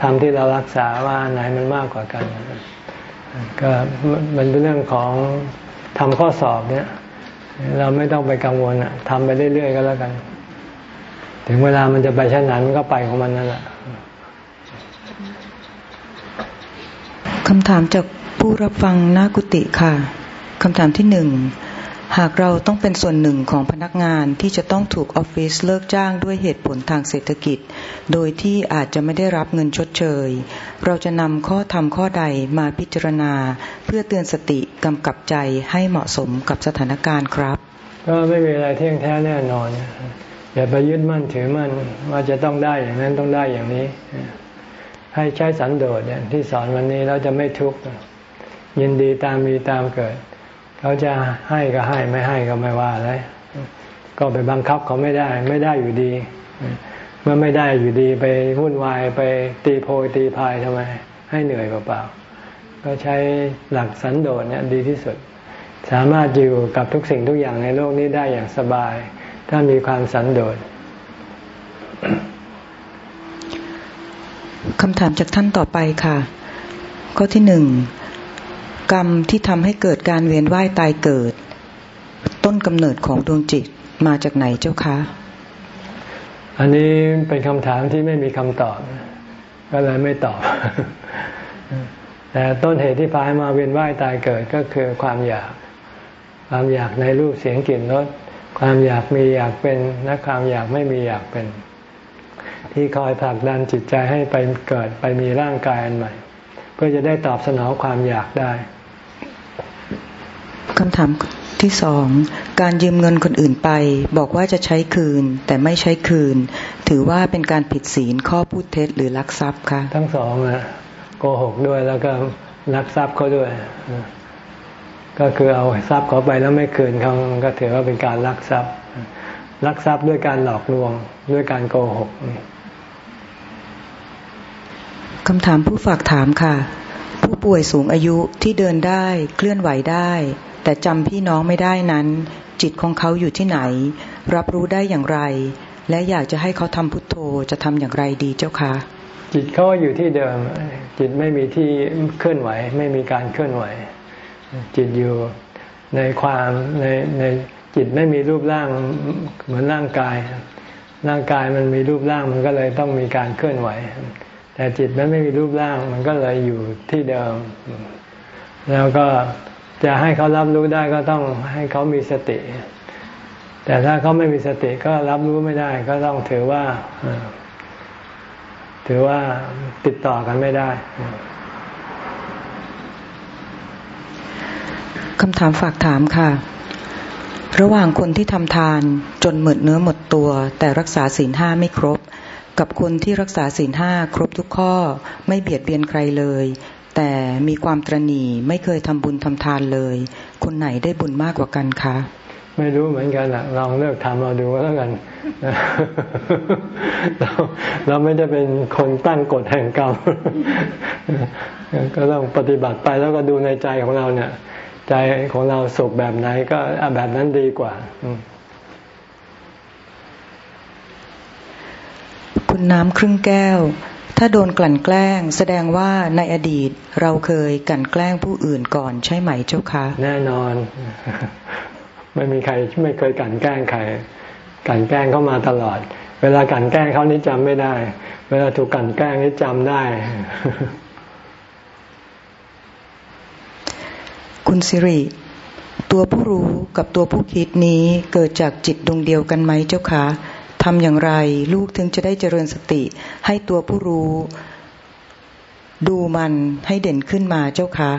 A: ธรรมที่เรารักษาว่าไหนมันมากกว่ากัน ก็มันเป็นเรื่องของทำข้อสอบเนี่ย เราไม่ต้องไปกังวลอะทำไปเรื่อยๆก็แล้วกัน ถึงเวลามันจะไปชั้นไหนมันก็ไปของมันนั่นแหละ
B: คำถามจากผู้รับฟังหน้ากุฏิค่ะ คำถามที่หนึ่งหากเราต้องเป็นส่วนหนึ่งของพนักงานที่จะต้องถูกออฟฟิศเลิกจ้างด้วยเหตุผลทางเศรษฐกิจ โดยที่อาจจะไม่ได้รับเงินชดเชย เราจะนำข้อธรรมข้อใดมาพิจารณา เพื่อเตือนสติกำกับใจให้เหมาะสมกับสถานการณ์ครับ
A: ก็ไม่มีอะไรเที่ยงแท้แน่นอน อย่าไปยึดมั่นถือมั่นว่าจะต้องได้อย่างนั้นต้องได้อย่างนี้ ให้ใช้สันโดษที่สอนวันนี้เราจะไม่ทุกข์ยินดีตามมีตามเกิด เขาจะให้ก็ให้ไม่ให้ก็ไม่ว่าอะไรก็ไปบังคับเขาไม่ได้ ไม่ได้อยู่ดี เมื่อไม่ได้อยู่ดีไปวุ่นวายไปตีโพยตีพายทำไม ให้เหนื่อยเปล่าๆก็ใช้หลักสันโดษเนี่ยดีที่สุด สามารถอยู่กับทุกสิ่งทุกอย่างในโลกนี้ได้อย่างสบาย ถ้ามีความสันโดษ
B: คำถามจากท่านต่อไปค่ะ ข้อที่หนึ่ง กรรมที่ทำให้เกิดการเวียนว่ายตายเกิด ต้นกำเนิดของดวงจิตมาจากไหนเจ้าคะ
A: อันนี้เป็นคำถามที่ไม่มีคำตอบ ก็เลยไม่ตอบ แต่ต้นเหตุที่พาให้มาเวียนว่ายตายเกิดก็คือความอยาก ความอยากในรูปเสียงกลิ่นรสความอยากมีอยากเป็นและความอยากไม่มีอยากเป็น ที่คอยผลักดันจิตใจให้ไปเกิดไปมีร่างกายอันใหม่ เพื่อจะได้ตอบสนองความอยากได้
B: คำถามที่สองการยืมเงินคนอื่นไป บอกว่าจะใช้คืน แต่ไม่ใช้คืน ถือว่าเป็นการผิดศีลข้อพูดเท็จหรือลักทรัพย์คะ
A: ทั้งสองนะโกหกด้วยแล้วก็ลักทรัพย์เขาด้วย ก็คือเอาทรัพย์เขาไปแล้วไม่คืนเขาก็ถือว่าเป็นการลักทรัพย์ลักทรัพย์ด้วยการหลอกลวงด้วยการโกหก
B: คำถามผู้ฝากถามค่ะ ผู้ป่วยสูงอายุที่เดินได้เคลื่อนไหวได้ แต่จำพี่น้องไม่ได้นั้น จิตของเขาอยู่ที่ไหน รับรู้ได้อย่างไร และอยากจะให้เขาทำพุทโธจะทำอย่างไรดีเจ้าคะ
A: จิตเขาอยู่ที่เดิม จิตไม่มีที่เคลื่อนไหว ไม่มีการเคลื่อนไหว จิตอยู่ในความในในจิตไม่มีรูปร่างเหมือนร่างกาย ร่างกายมันมีรูปร่างมันก็เลยต้องมีการเคลื่อนไหว แต่จิตมันไม่มีรูปร่างมันก็เลยอยู่ที่เดิม แล้วก็ จะให้เขารับรู้ได้ก็ต้องให้เขามีสติ แต่ถ้าเขาไม่มีสติก็รับรู้ไม่ได้ ก็ต้องถือว่า ถือว่าติดต่อกันไม่ได้
B: คำถามฝากถามค่ะ ระหว่างคนที่ทำทานจนหมดเนื้อหมดตัว แต่รักษาศีลห้าไม่ครบ กับคนที่รักษาศีลห้าครบทุกข้อ ไม่เบียดเบียนใครเลย แต่มีความตรณีไม่เคยทำบุญทำทานเลย คนไหนได้บุญมากกว่ากันคะ
A: ไม่รู้เหมือนกันอะลองเลิกทำเราดูแล้วกันเราเราไม่ได้เป็นคนตั้งกฎแห่งกรรมก็ต้องปฏิบัติไปแล้วก็ดูในใจของเราเนี่ย ใจของเราสุขแบบไหนก็แบบนั้นดีกว่า
B: คุณน้ำครึ่งแก้ว ถ้าโดนกลั่นแกล้ง แสดงว่าในอดีตเราเคยกลั่นแกล้งผู้อื่นก่อนใช่ไหมเจ้าคะ
A: แน่นอน ไม่มีใครไม่เคยกลั่นแกล้งใครกลั่นแกล้งเข้ามาตลอด เวลากลั่นแกล้งเขานี่จำไม่ได้ เวลาถูกกลั่นแกล้งนี่จำได้
B: คุณสิริตัวผู้รู้กับตัวผู้คิดนี้เกิดจากจิตดวงเดียวกันไหมเจ้าคะ ทำอย่างไร ลูกถึงจะได้เจริญสติ ให้ตัวผู้รู้ ดูมันให้เด่นขึ้นมาเจ้าคะ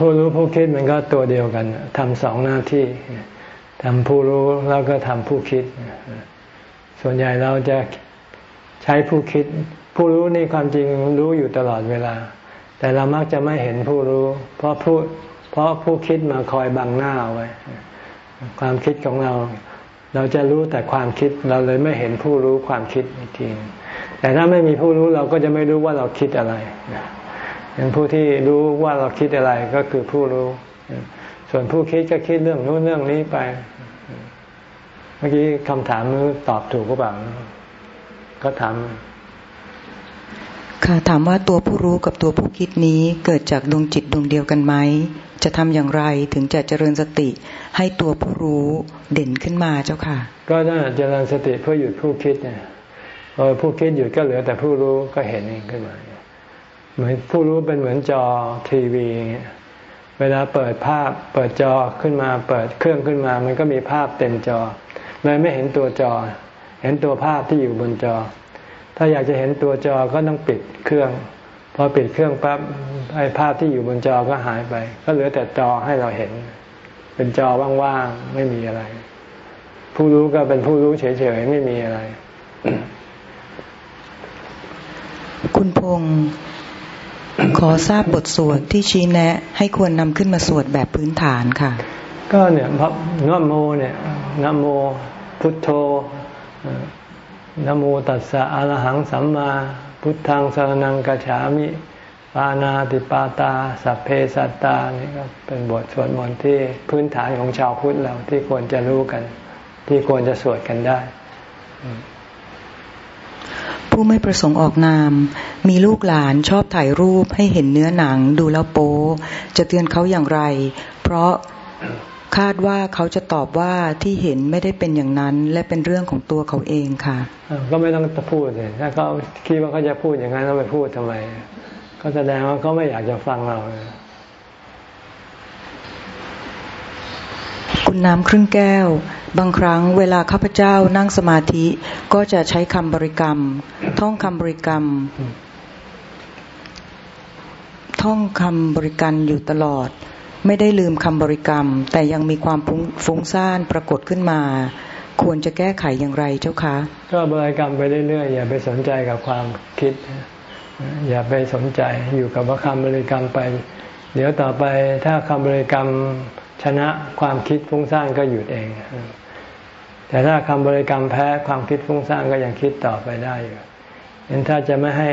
A: ผู้รู้ผู้คิดมันก็ตัวเดียวกันทำสองหน้าที่ทำผู้รู้แล้วก็ทำผู้คิด ส่วนใหญ่เราจะใช้ผู้คิด ผู้รู้นี่ความจริงรู้อยู่ตลอดเวลา แต่เรามักจะไม่เห็นผู้รู้ เพราะผู้เพราะผู้คิดมาคอยบังหน้าไว้ ความคิดของเรา เราจะรู้แต่ความคิดเราเลยไม่เห็นผู้รู้ความคิดอีกทีแต่ถ้าไม่มีผู้รู้เราก็จะไม่รู้ว่าเราคิดอะไรอย่างผู้ที่รู้ว่าเราคิดอะไรก็คือผู้รู้ ส่วนผู้คิดก็คิดเรื่องนู้นเรื่องนี้ไป เมื่อกี้คำถามนี้ตอบถูกหรือเปล่าก็ถาม
B: ค่ะถามว่าตัวผู้รู้กับตัวผู้คิดนี้เกิดจากดวงจิตดวงเดียวกันไหม จะทำอย่างไรถึงจะเจริญสติ ให้ตัวผู้รู้เด่นขึ้นมาเจ้าค่ะ
A: ก็น่าเจริญสติเพื่อหยุดผู้คิดเนี่ยพอผู้คิดหยุดก็เหลือแต่ผู้รู้ก็เห็นเองขึ้นมาเหมือนผู้รู้เป็นเหมือนจอทีวีเวลาเปิดภาพเปิดจอขึ้นมา เปิดเครื่องขึ้นมา มันก็มีภาพเต็มจอเลยไม่เห็นตัวจอ เห็นตัวภาพที่อยู่บนจอ ถ้าอยากจะเห็นตัวจอก็ต้องปิดเครื่อง พอปิดเครื่องปั๊บไอ้ภาพที่อยู่บนจอก็หายไป ก็เหลือแต่จอให้เราเห็น เป็นจอว่างๆไม่มีอะไร ผู้รู้ก็เป็นผู้รู้เฉยๆไม่มีอะไร
B: คุณพงศ์ขอทราบบทสวดที่ชี้แนะ ให้ควรนำขึ้นมาสวดแบบพื้นฐานค่ะ
A: ก็เนี่ยพระนโมเนี่ยนโมพุทโธนโมตัสสะอรหังสัมมา พุทธังสรนังกัจฉามิ ปานาติปาตา สัพเพสัตตา นี่ก็เป็นบทสวดมนต์ที่พื้นฐานของชาวพุทธเราที่ควรจะรู้กัน ที่ควรจะสวดกันได้
B: ผู้ไม่ประสงค์ออกนาม มีลูกหลานชอบถ่ายรูปให้เห็นเนื้อหนังดูแล้วโป๊จะเตือนเขาอย่างไร เพราะคาดว่าเขาจะตอบว่าที่เห็นไม่ได้เป็นอย่างนั้น และเป็นเรื่องของตัวเขาเองค่ะ
A: ก็ไม่ต้องพูดเลยถ้าเขาคิดว่าเขาจะพูดอย่างนั้นเราไปพูดทำไม ก็แสดงว่าเขาไม่อยากจะฟังเรา
B: คุณน้ำครึ่งแก้ว บางครั้งเวลาข้าพเจ้านั่งสมาธิก็จะใช้คำบริกรรม ท่องคำบริกรรม ท่องคำบริกรรมอยู่ตลอด ไม่ได้ลืมคำบริกรรม แต่ยังมีความฟุ้งซ่านปรากฏขึ้นมาควรจะแก้ไขอย่างไรเจ้าคะ
A: ก็บริกรรมไปเรื่อยๆอย่าไปสนใจกับความคิด อย่าไปสนใจอยู่กับคำบริกรรมไป เดี๋ยวต่อไปถ้าคำบริกรรมชนะความคิดฟุ้งซ่านก็หยุดเอง แต่ถ้าคำบริกรรมแพ้ความคิดฟุ้งซ่านก็ยังคิดต่อไปได้อยู่เห็นถ้าจะไม่ให้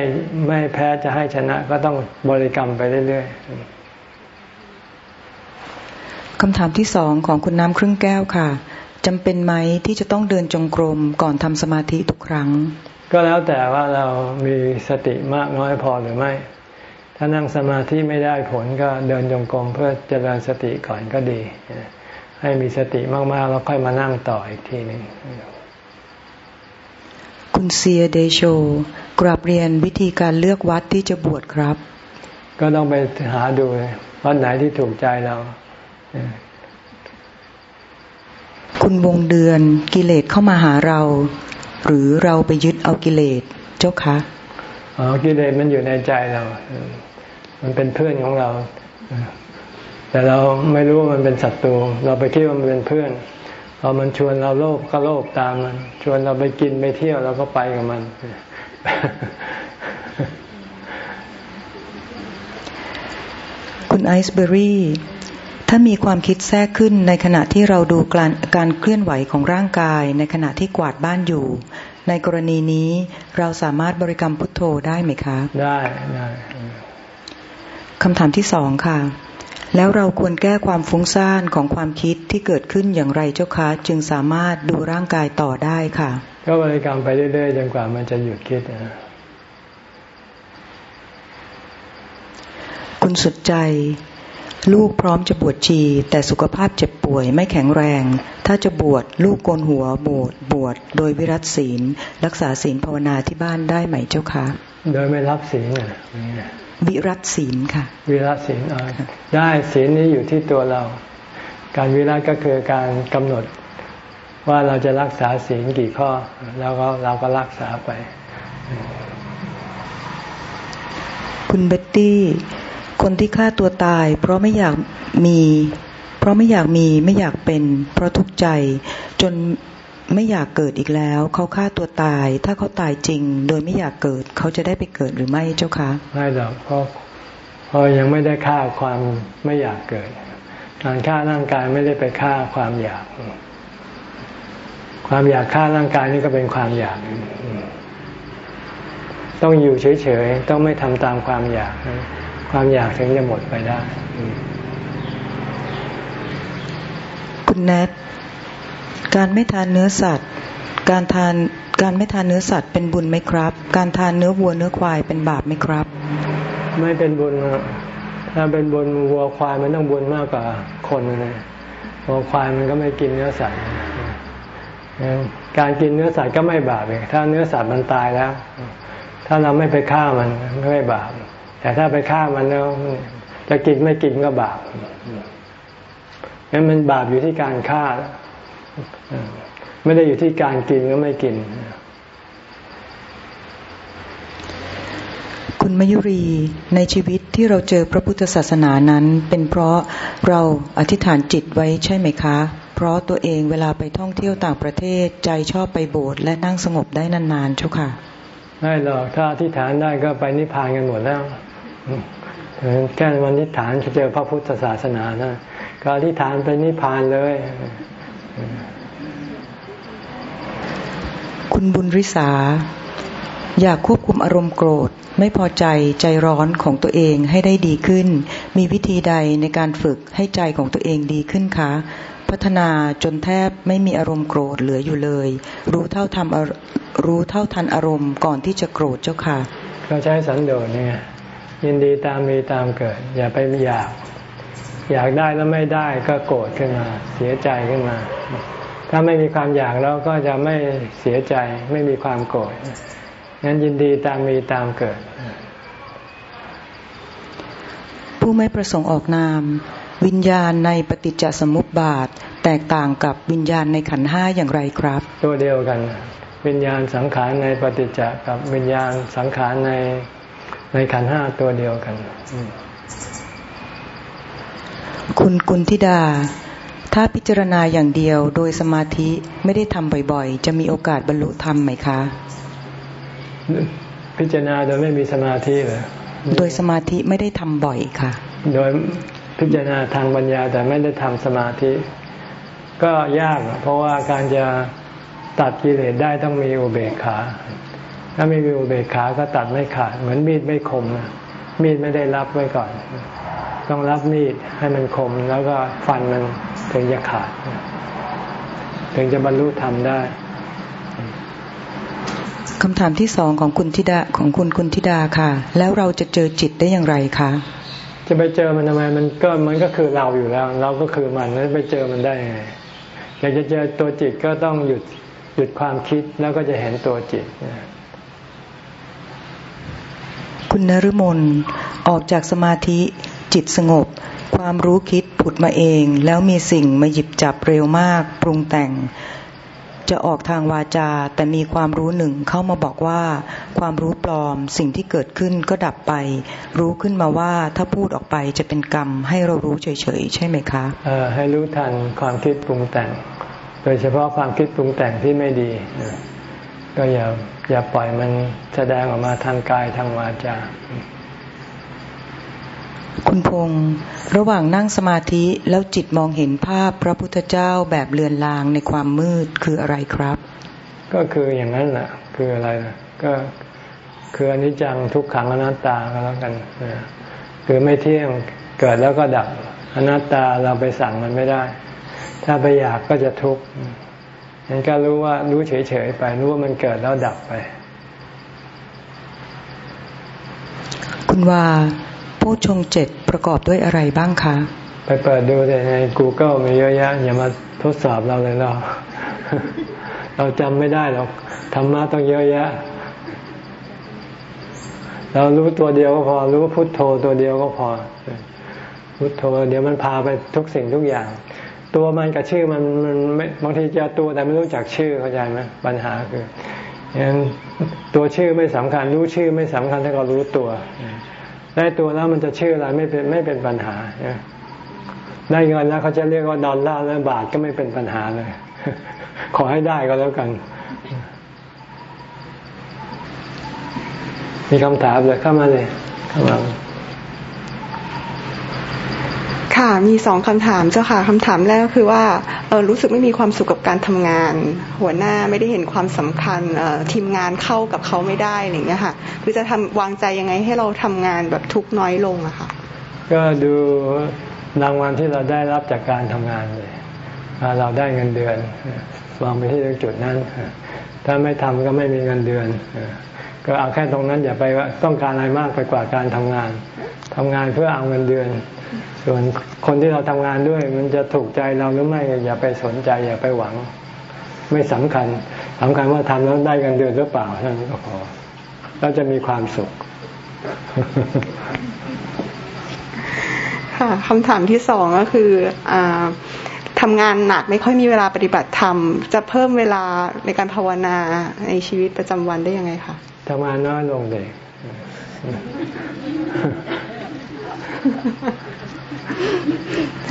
A: ไม่แพ้จะให้ชนะก็ต้องบริกรรมไปเรื่อย
B: ๆคำถามที่สองของคุณน้ำครึ่งแก้วค่ะจำเป็นไหมที่จะต้องเดินจงกรมก่อนทำสมาธิทุกครั้ง
A: ก็แล้วแต่ว่าเรามีสติมากน้อยพอหรือไม่ ถ้านั่งสมาธิไม่ได้ผลก็เดินจงกรมเพื่อเจริญสติก่อนก็ดี ให้มีสติมากๆแล้วค่อยมานั่งต่ออีกทีหนึ่ง
B: คุณเซียเดโชกราบเรียนวิธีการเลือกวัดที่จะบวชครับ
A: ก็ต้องไปหาดูวัดไหนที่ถูกใจเรา
B: คุณวงเดือนกิเลสเข้ามาหาเรา หรือเราไปยึดเอากิเลสเจ้าคะ
A: อ๋อกิเลสมันอยู่ในใจเรา มันเป็นเพื่อนของเรา แต่เราไม่รู้ว่ามันเป็นศัตรู เราไปคิดว่ามันเป็นเพื่อนพอมันชวนเราโลภก็โลภตามมัน ชวนเราไปกินไปเที่ยวเราก็ไปกับมัน
B: คุณไอซ์เบอรี่ ถ้ามีความคิดแทรกขึ้นในขณะที่เราดูการการเคลื่อนไหวของร่างกาย ในขณะที่กวาดบ้านอยู่ ในกรณีนี้เราสามารถบริกรรมพุทโธได้ไหมคะ
A: ได้ได้
B: คำถามที่สองค่ะ แล้วเราควรแก้ความฟุ้งซ่านของความคิดที่เกิดขึ้นอย่างไรเจ้าคะจึงสามารถดูร่างกายต่อได้ค่ะ
A: ก็บริกรรมไปเรื่อยๆจนกว่ามันจะหยุดคิดนะ
B: คุณสุดใจ ลูกพร้อมจะบวชชี แต่สุขภาพเจ็บป่วยไม่แข็งแรง ถ้าจะบวชลูกโกนหัวบวชบวชโดยวิรัตศีล รักษาศีลภาวนาที่บ้านได้ไหมเจ้าคะ
A: โดยไม่รับศีล
B: วิรัตศีลค่ะ
A: วิรัตศีลได้ศีลนี้อยู่ที่ตัวเรา การวิรัตก็คือการกำหนดว่าเราจะรักษาศีลกี่ข้อ แล้วก็เราก็รักษาไป
B: คุณเบ็ตตี้ คนที่ฆ่าตัวตาย เพราะไม่อยากมี เพราะไม่อยากมีไม่อยากเป็น เพราะทุกข์ใจ จนไม่อยากเกิดอีกแล้ว เขาฆ่าตัวตาย ถ้าเขาตายจริง โดยไม่อยากเกิด เขาจะได้ไปเกิดหรือไม่เจ้าคะ
A: ไม่หรอกเพราะเพราะยังไม่ได้ฆ่าความไม่อยากเกิด การฆ่าร่างกายไม่ได้ไปฆ่าความอยาก ความอยากฆ่าร่างกายนี่ก็เป็นความอยาก ต้องอยู่เฉยๆต้องไม่ทำตามความอยาก ความอยากถึงจะหมดไปได้
B: คุณแนทการไม่ทานเนื้อสัตว์ การทานการไม่ทานเนื้อสัตว์เป็นบุญไหมครับ การทานเนื้อวัวเนื้อควายเป็นบาปไหมครับ
A: ไม่เป็นบุญถ้าเป็นบุญวัวควายมันต้องบุญมากกว่าคนนะวัวควายมันก็ไม่กินเนื้อสัตว์การกินเนื้อสัตว์ก็ไม่บาปเลยถ้าเนื้อสัตว์มันตายแล้ว ถ้าเราไม่ไปฆ่ามันไม่บาป แต่ถ้าไปฆ่ามันแล้วจะกินไม่กินก็บาปงั้นมันบาปอยู่ที่การฆ่า ไม่ได้อยู่ที่การกินหรือไม่กิน
B: คุณมยุรีในชีวิตที่เราเจอพระพุทธศาสนานั้น เป็นเพราะเราอธิษฐานจิตไว้ใช่ไหมคะ เพราะตัวเองเวลาไปท่องเที่ยวต่างประเทศใจชอบไปโบสถ์และนั่งสงบได้นานๆเจ้าค่ะ
A: ไม่หรอกถ้าอธิษฐานได้ก็ไปนิพพานกันหมดแล้ว แค่วันอธิษฐานจะเจอพระพุทธศาสนานะก็อธิษฐานไปนิพพานเลย
B: คุณบุญริษา อยากควบคุมอารมณ์โกรธ ไม่พอใจใจร้อนของตัวเองให้ได้ดีขึ้น มีวิธีใดในการฝึกให้ใจของตัวเองดีขึ้นคะ พัฒนาจนแทบไม่มีอารมณ์โกรธเหลืออยู่เลย รู้เท่าทรู้เท่าทันอารมณ์ก่อนที่จะโกรธเจ้าค่ะ
A: ก็ใช้สันโดษเนี่ย ยินดีตามมีตามเกิด อย่าไปอยาก อยากได้แล้วไม่ได้ก็โกรธขึ้นมา เสียใจขึ้นมา ถ้าไม่มีความอยากแล้วก็จะไม่เสียใจ ไม่มีความโกรธงั้นยินดีตามมีตามเกิด
B: ผู้ไม่ประสงค์ออกนาม วิญญาณในปฏิจจสมุปบาท แตกต่างกับวิญญาณในขันห้าอย่างไรครับ
A: ตัวเดียวกัน วิญญาณสังขารในปฏิจจกับวิญญาณสังขารใน ในขันห้าตัวเดียวกัน
B: คุณกุณธิดา ถ้าพิจารณาอย่างเดียวโดยสมาธิไม่ได้ทำบ่อยๆ จะมีโอกาสบรรลุธรรมไหมคะ
A: พิจารณาโดยไม่มีสมาธิเหรอ
B: โดยสมาธิไม่ได้ทำบ่อยค่ะ
A: โดยพิจารณาทางปัญญาแต่ไม่ได้ทำสมาธิ ก็ยากเพราะว่าการจะตัดกิเลสได้ต้องมีอุเบกขา ถ้าไม่มีอุเบกขาก็ตัดไม่ขาด เหมือนมีดไม่คมนะมีดไม่ได้รับไว้ก่อน ต้องรับมีดให้มันคม แล้วก็ฟันมันถึงจะขาด ถึงจะบรรลุธรรมได้
B: คำถามที่สองของคุณธิดาของคุณคุณธิดาค่ะ แล้วเราจะเจอจิตได้อย่างไรคะ
A: จะไปเจอมันทำไมมันก็มันก็คือเราอยู่แล้ว เราก็คือมันแล้วไปเจอมันได้ไงอยากจะเจอตัวจิตก็ต้องหยุดหยุดความคิดแล้วก็จะเห็นตัวจิต
B: คุณนฤมลออกจากสมาธิจิตสงบ ความรู้คิดผุดมาเอง แล้วมีสิ่งมาหยิบจับเร็วมากปรุงแต่ง จะออกทางวาจา แต่มีความรู้หนึ่งเข้ามาบอกว่า ความรู้ปลอมสิ่งที่เกิดขึ้นก็ดับไป รู้ขึ้นมาว่าถ้าพูดออกไปจะเป็นกรรม ให้เรารู้เฉยๆ ใช่ไหมคะ
A: เออให้รู้ทันความคิดปรุงแต่ง โดยเฉพาะความคิดปรุงแต่งที่ไม่ดี ก็อย่าอย่าปล่อยมันแสดงออกมาทางกายทางวาจา
B: คุณพงษ์ระหว่างนั่งสมาธิแล้วจิตมองเห็นภาพพระพุทธเจ้าแบบเลือนลางในความมืดคืออะไรครับ
A: ก็คืออย่างนั้นแหละคืออะไรนะก็คืออนิจจังทุกขังอนัตตาก็แล้วกันนะคือไม่เที่ยงเกิดแล้วก็ดับอนัตตาเราไปสั่งมันไม่ได้ ถ้าไปอยากก็จะทุกข์ งั้นก็รู้ว่ารู้เฉยๆไป รู้ว่ามันเกิดแล้วดับไป
B: คุณว่าโพชฌงค์เจ็ดประกอบด้วยอะไรบ้างคะ
A: ไปเปิดดูแต่ใน Google มีเยอะแยะอย่ามาทดสอบเราเลยเราเราจำไม่ได้หรอกธรรมะต้องเยอะแยะ เรารู้ตัวเดียวก็พอ รู้พุทโธตัวเดียวก็พอพุทโธเดี๋ยวมันพาไปทุกสิ่งทุกอย่าง ตัวมันกับชื่อมันมันบางทีจอตัวแต่ไม่รู้จักชื่อเข้าใจไหมปัญหาคืออย่างตัวชื่อไม่สำคัญรู้ชื่อไม่สำคัญถ้าเรารู้ตัว ได้ตัวแล้วมันจะชื่ออะไรไม่เป็นไม่เป็นปัญหาได้เงินแล้วเขาจะเรียกว่าดอลลาร์และบาทก็ไม่เป็นปัญหาเลย ขอให้ได้ก็แล้วกัน มีคำถามเลยเข้ามาเลยเข้ามา
E: ค่ะมีสองคำถามเจ้าค่ะคำถามแรกก็คือว่าเออรู้สึกไม่มีความสุขกับการทำงาน หัวหน้าไม่ได้เห็นความสำคัญเออทีมงานเข้ากับเขาไม่ได้อะไรอย่างเงี้ยค่ะคือจะทำวางใจยังไงให้เราทำงานแบบทุกน้อยลงอะค่ะ
A: ก็ดูรางวัลที่เราได้รับจากการทำงานเลยเราได้เงินเดือนวางไปที่จุดนั้น ถ้าไม่ทำก็ไม่มีเงินเดือนก็เอาแค่ตรงนั้นอย่าไปว่าต้องการอะไรมากไปกว่าการทำงานทำงานเพื่อเอาเงินเดือน ส่วนคนที่เราทำงานด้วย มันจะถูกใจเราหรือไม่อย่าไปสนใจ อย่าไปหวัง ไม่สำคัญสำคัญว่าทำแล้วได้เงินเดือนหรือเปล่าเท่านั้นก็พอเราจะมีความสุข
E: ค่ะคำถามที่สองก็คืออ่าทำงานหนักไม่ค่อยมีเวลาปฏิบัติธรรม จะเพิ่มเวลาในการภาวนาในชีวิตประจำวันได้ยังไงคะ
A: ทำงานน้อยลงเลย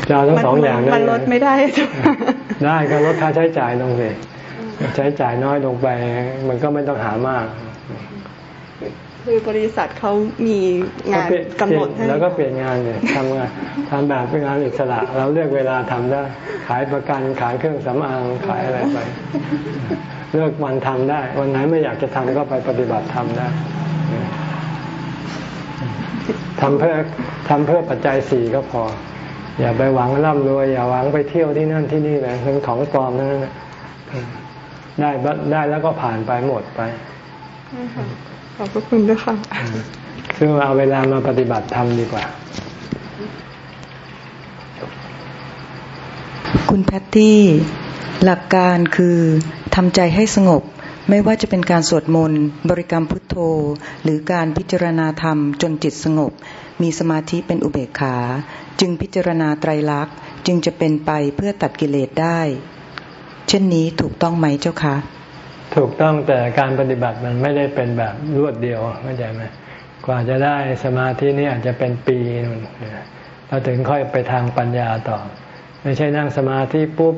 A: จะเอาทั้งสองอย่างได้
E: มันลดไม่ได้
A: ได้ก็ลดค่าใช้จ่ายลงเลยใช้จ่ายน้อยลงไป มันก็ไม่ต้องหามาก
E: คือบริษัทเขามีงานกำหนดให้
A: แล้วก็เปลี่ยนงานเลยทำงานทำแบบเป็นงานอิสระ เราเลือกเวลาทำได้ ขายประกันขายเครื่องสำอางขายอะไรไป เลือกวันทำได้ วันไหนไม่อยากจะทำก็ไปปฏิบัติทำได้ ทำเพื่อทำเพื่อปัจจัยสี่ก็พอ อย่าไปหวังร่ำรวยอย่าหวังไปเที่ยวที่นั่นที่นี่เลยเป็นของปลอมนั่นแหละได้ได้แล้วก็ผ่านไปหมดไป
E: ขอบพระคุณด้วยค่ะ
A: ซึ่งเอาเวลามาปฏิบัติธรรมดีกว่า
B: คุณแพตตี้ หลักการคือทำใจให้สงบ ไม่ว่าจะเป็นการสวดมนต์บริกรรมพุทโธ หรือการพิจารณาธรรมจนจิตสงบ มีสมาธิเป็นอุเบกขา จึงพิจารณาไตรลักษณ์จึงจะเป็นไปเพื่อตัดกิเลสได้ เช่นนี้ถูกต้องไหมเจ้าคะ
A: ถูกต้องแต่การปฏิบัติมันไม่ได้เป็นแบบรวดเดียวเข้าใจไหมกว่าจะได้สมาธินี้อาจจะเป็นปีนู่นเราถึงค่อยไปทางปัญญาต่อ ไม่ใช่นั่งสมาธิปุ๊บ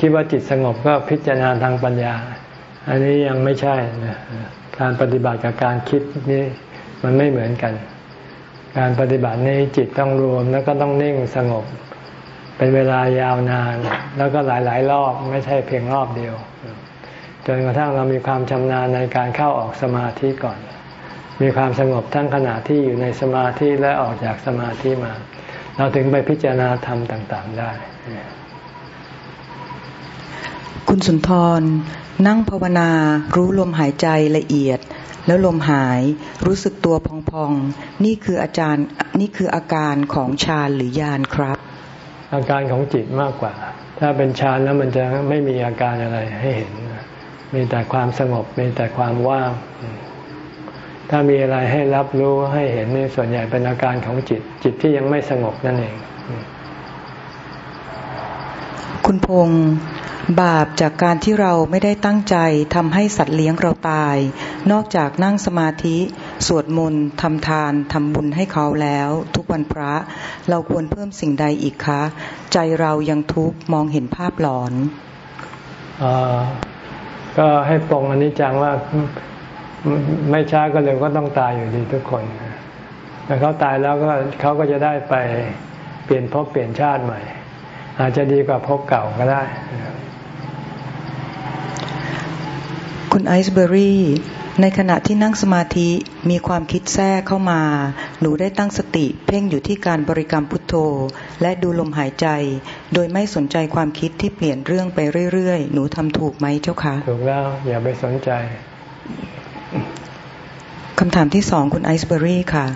A: คิดว่าจิตสงบก็พิจารณาทางปัญญา อันนี้ยังไม่ใช่นะการปฏิบัติกับการคิดนี่มันไม่เหมือนกัน การปฏิบัตินี้จิตต้องรวมแล้วก็ต้องนิ่งสงบ เป็นเวลายาวนาน แล้วก็หลายๆ รอบไม่ใช่เพียงรอบเดียว จนกระทั่งเรามีความชำนาญในการเข้าออกสมาธิก่อน มีความสงบทั้งขณะที่อยู่ในสมาธิและออกจากสมาธิมา เราถึงไปพิจารณาธรรมต่าง ๆ ได้
B: คุณสุนทร นั่งภาวนา รู้ลมหายใจละเอียด แล้วลมหายรู้สึกตัวพองๆ นี่คืออาจารย์นี่คืออาการของฌานหรือยานครับ
A: อาการของจิตมากกว่า ถ้าเป็นฌานแล้วมันจะไม่มีอาการอะไรให้เห็น มีแต่ความสงบมีแต่ความว่างถ้ามีอะไรให้รับรู้ให้เห็นนี่ส่วนใหญ่เป็นอาการของจิต จิตที่ยังไม่สงบนั่นเอง
B: คุณพงษ์ บาปจากการที่เราไม่ได้ตั้งใจทำให้สัตว์เลี้ยงเราตาย นอกจากนั่งสมาธิ สวดมนต์ทำทานทำบุญให้เขาแล้ว ทุกวันพระ เราควรเพิ่มสิ่งใดอีกคะ ใจเรายังทุกข์มองเห็นภาพหลอน
A: อก็ให้ปรงอันนี้จังว่าไม่ช้าก็เร็วก็ต้องตายอยู่ดีทุกคนแต่เขาตายแล้วก็เขาก็จะได้ไปเปลี่ยนภพเปลี่ยนชาติใหม่ อาจจะดีกว่าภพเก่าก็ได้
B: คุณไอซ์เบอรี่ ในขณะที่นั่งสมาธิมีความคิดแทรกเข้ามา หนูได้ตั้งสติ เพ่งอยู่ที่การบริกรรมพุทโธ และดูลมหายใจ โดยไม่สนใจความคิดที่เปลี่ยนเรื่องไปเรื่อยๆ หนูทำถูกไหมเจ้าคะ
A: ถูกแล้วอย่าไปสนใจ
B: คำถามที่สองคุณไอซ์เบอรี่ค่ะ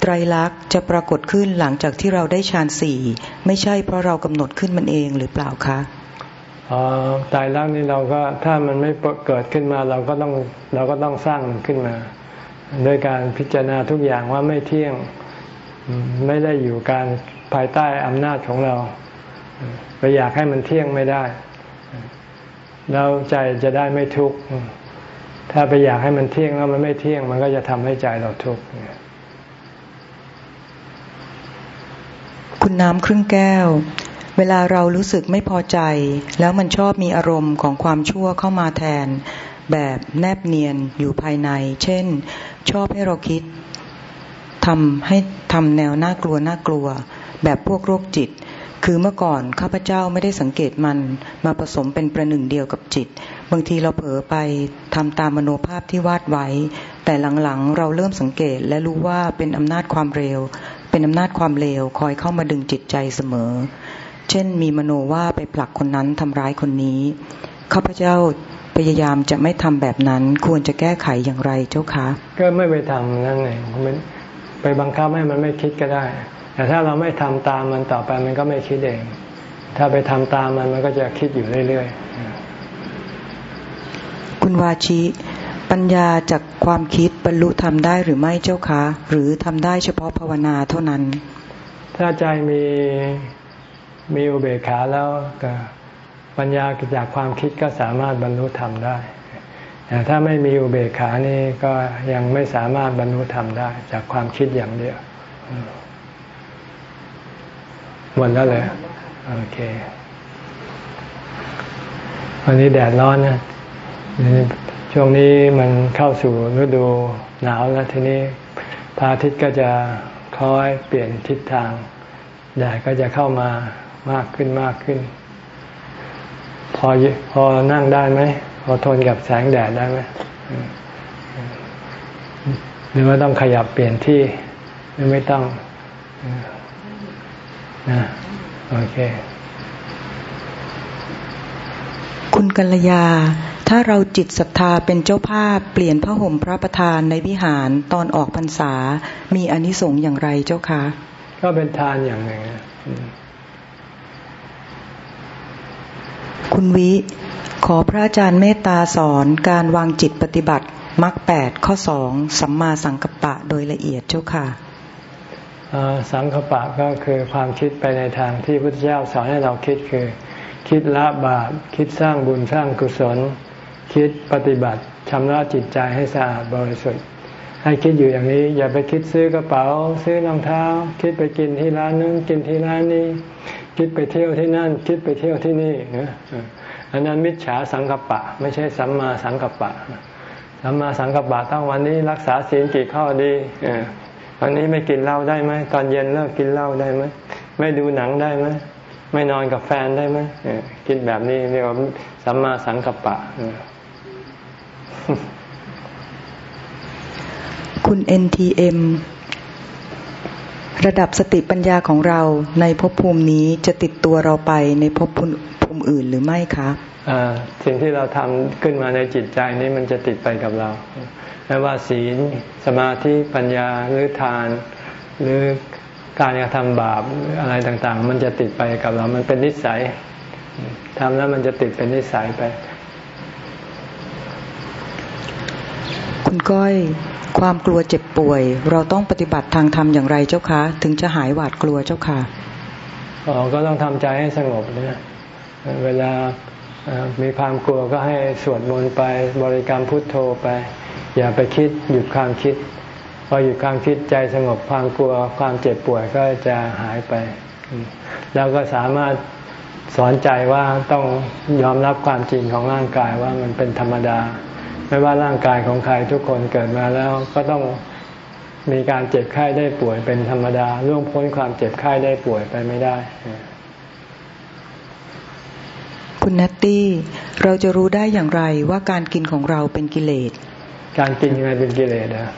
B: ไตรลักษณ์จะปรากฏขึ้นหลังจากที่เราได้ฌานสี่ไม่ใช่เพราะเรากำหนดขึ้นมันเองหรือเปล่าคะ
A: อตายแล้วนี่เราก็ถ้ามันไม่เกิดขึ้นมาเราก็ต้องเราก็ต้องสร้างมันขึ้นมาโดยการพิจารณาทุกอย่างว่าไม่เที่ยงไม่ได้อยู่การภายใต้อำนาจของเราไปอยากให้มันเที่ยงไม่ได้ แล้วใจจะได้ไม่ทุกข์ถ้าไปอยากให้มันเที่ยงแล้วมันไม่เที่ยง มันก็จะทำให้ใจเราทุกข์
B: คุณน้ำครึ่งแก้ว เวลาเรารู้สึกไม่พอใจ แล้วมันชอบมีอารมณ์ของความชั่วเข้ามาแทน แบบแนบเนียนอยู่ภายใน เช่น ชอบให้เราคิดทำให้ทำแนวน่ากลัวน่ากลัว แบบพวกโรคจิต คือเมื่อก่อนข้าพเจ้าไม่ได้สังเกตมันมาผสมเป็นประหนึ่งเดียวกับจิต บางทีเราเผลอไปทำตามมโนภาพที่วาดไว้ แต่หลังๆ เราเริ่มสังเกตและรู้ว่าเป็นอำนาจความเร็ว เป็นอำนาจความเลวคอยเข้ามาดึงจิตใจเสมอ เช่น มีมโนว่าไปผลักคนนั้นทำร้ายคนนี้ข้าพเจ้าพยายามจะไม่ทำแบบนั้นควรจะแก้ไขอย่างไรเจ้าคะ
A: ก็ไม่ไปทำนั่นเองไปบังคับให้มันไม่คิดก็ได้ แต่ถ้าเราไม่ทำตามมันต่อไปมันก็ไม่คิดเอง ถ้าไปทำตามมันมันก็จะคิดอยู่เรื่อย
B: ๆ คุณวาชิปัญญาจากความคิดบรรลุทำได้หรือไม่เจ้าคะ หรือทำได้เฉพาะภาวนาเท่านั้น
A: ถ้าใจมี มีอุเบกขาแล้วก็ปัญญาจากความคิดก็สามารถบรรลุธรรมได้แต่ถ้าไม่มีอุเบกขานี่ก็ยังไม่สามารถบรรลุธรรมได้ จากความคิดอย่างเดียวหมดแล้วเลยโอเค วันนี้แดดร้อนนะช่วงนี้มันเข้าสู่ฤดูหนาวแล้วทีนี้พระอาทิตย์ก็จะคล้อยเปลี่ยนทิศทางแดดก็จะเข้ามา มากขึ้นมากขึ้น พอพอนั่งได้ไหมพอทนกับแสงแดดได้ไหมหรือว่าต้องขยับเปลี่ยนที่หรือไม่ต้องนะโอเค
B: คุณกัลยา ถ้าเราจิตศรัทธาเป็นเจ้าภาพ เปลี่ยนผ้าห่มพระประธานในวิหารตอนออกพรรษา มีอนิสงส์อย่างไรเจ้าคะ
A: ก็เป็นทานอย่างหนึ่ง
B: คุณวิ ขอพระอาจารย์เมตตาสอนการวางจิตปฏิบัติมรรคแปดข้อสองสัมมาสังกัปปะโดยละเอียดเจ้าค่ะ
A: สังคปะก็คือความคิดไปในทางที่พุทธเจ้าสอนให้เราคิดคือ คิดละบาปคิดสร้างบุญสร้างกุศล คิดปฏิบัติชำระจิตใจให้สะอาดบริสุทธิ์ ให้คิดอยู่อย่างนี้ อย่าไปคิดซื้อกระเป๋า ซื้อรองเท้า คิดไปกินที่ร้านนู้นกินที่ร้านนี้ คิดไปเที่ยวที่นั่น คิดไปเที่ยวที่นี่นะอันนั้นมิจฉาสังกปะ ไม่ใช่สัมมาสังกปะสัมมาสังกปะต้องวันนี้รักษาศีลกี่ข้อดีวันนี้ไม่กินเหล้าได้ไหมตอนเย็นเลิกกินเหล้าได้ไหมไม่ดูหนังได้ไหมไม่นอนกับแฟนได้ไหมคิดแบบนี้เรียกว่าสัมมาสังกปปะ
B: คุณ NTM ระดับสติปัญญาของเราในภพภูมินี้จะติดตัวเราไปในภพภูมิอื่นหรือไม่คะ
A: สิ่งที่เราทำขึ้นมาในจิตใจนี้มันจะติดไปกับเรา ไม่ว่าศีลสมาธิปัญญาหรือทาน หรือการกระทำบาปอะไรต่างๆ มันจะติดไปกับเรา มันเป็นนิสัยทำแล้วมันจะติดเป็นนิสัยไป
B: คุณก้อย ความกลัวเจ็บป่วย เราต้องปฏิบัติทางธรรมอย่างไรเจ้าคะ ถึงจะหายหวาดกลัวเจ้าค่ะ
A: อ๋อก็ต้องทำใจให้สงบนะเวลามีความกลัวก็ให้สวดมนต์ไปบริกรรมพุทโธไป อย่าไปคิดหยุดความคิดพอหยุดความคิดใจสงบความกลัวความเจ็บป่วยก็จะหายไป แล้วก็สามารถสอนใจว่าต้องยอมรับความจริงของร่างกายว่ามันเป็นธรรมดา ไม่ว่าร่างกายของใครทุกคนเกิดมาแล้วก็ต้องมีการเจ็บไข้ได้ป่วยเป็นธรรมดาล่วงพ้นความเจ็บไข้ได้ป่วยไปไม่ได้
B: คุณนัตตี้เราจะรู้ได้อย่างไรว่าการกินของเราเป็นกิเลส
A: การกินยังไงเป็นกิเลสนะ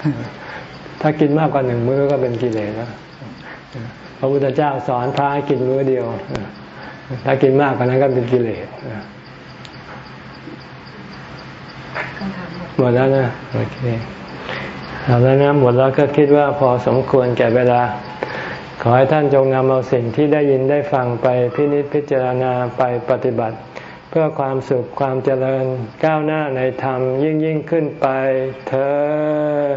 A: ถ้ากินมากกว่าหนึ่งมื้อก็เป็นกิเลสแล้วพระพุทธเจ้าสอนพระให้กินมื้อเดียว ถ้ากินมากกว่านั้นก็เป็นกิเลส หมดแล้วนะโอเคเอาแล้วนะหมดแล้วก็คิดว่าพอสมควรแก่เวลา ขอให้ท่านจงนำเอาสิ่งที่ได้ยินได้ฟังไปพินิจพิจารณาไปปฏิบัติ เพื่อความสุขความเจริญก้าวหน้าในธรรมยิ่งยิ่งขึ้นไปเถิ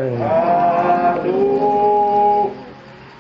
A: ด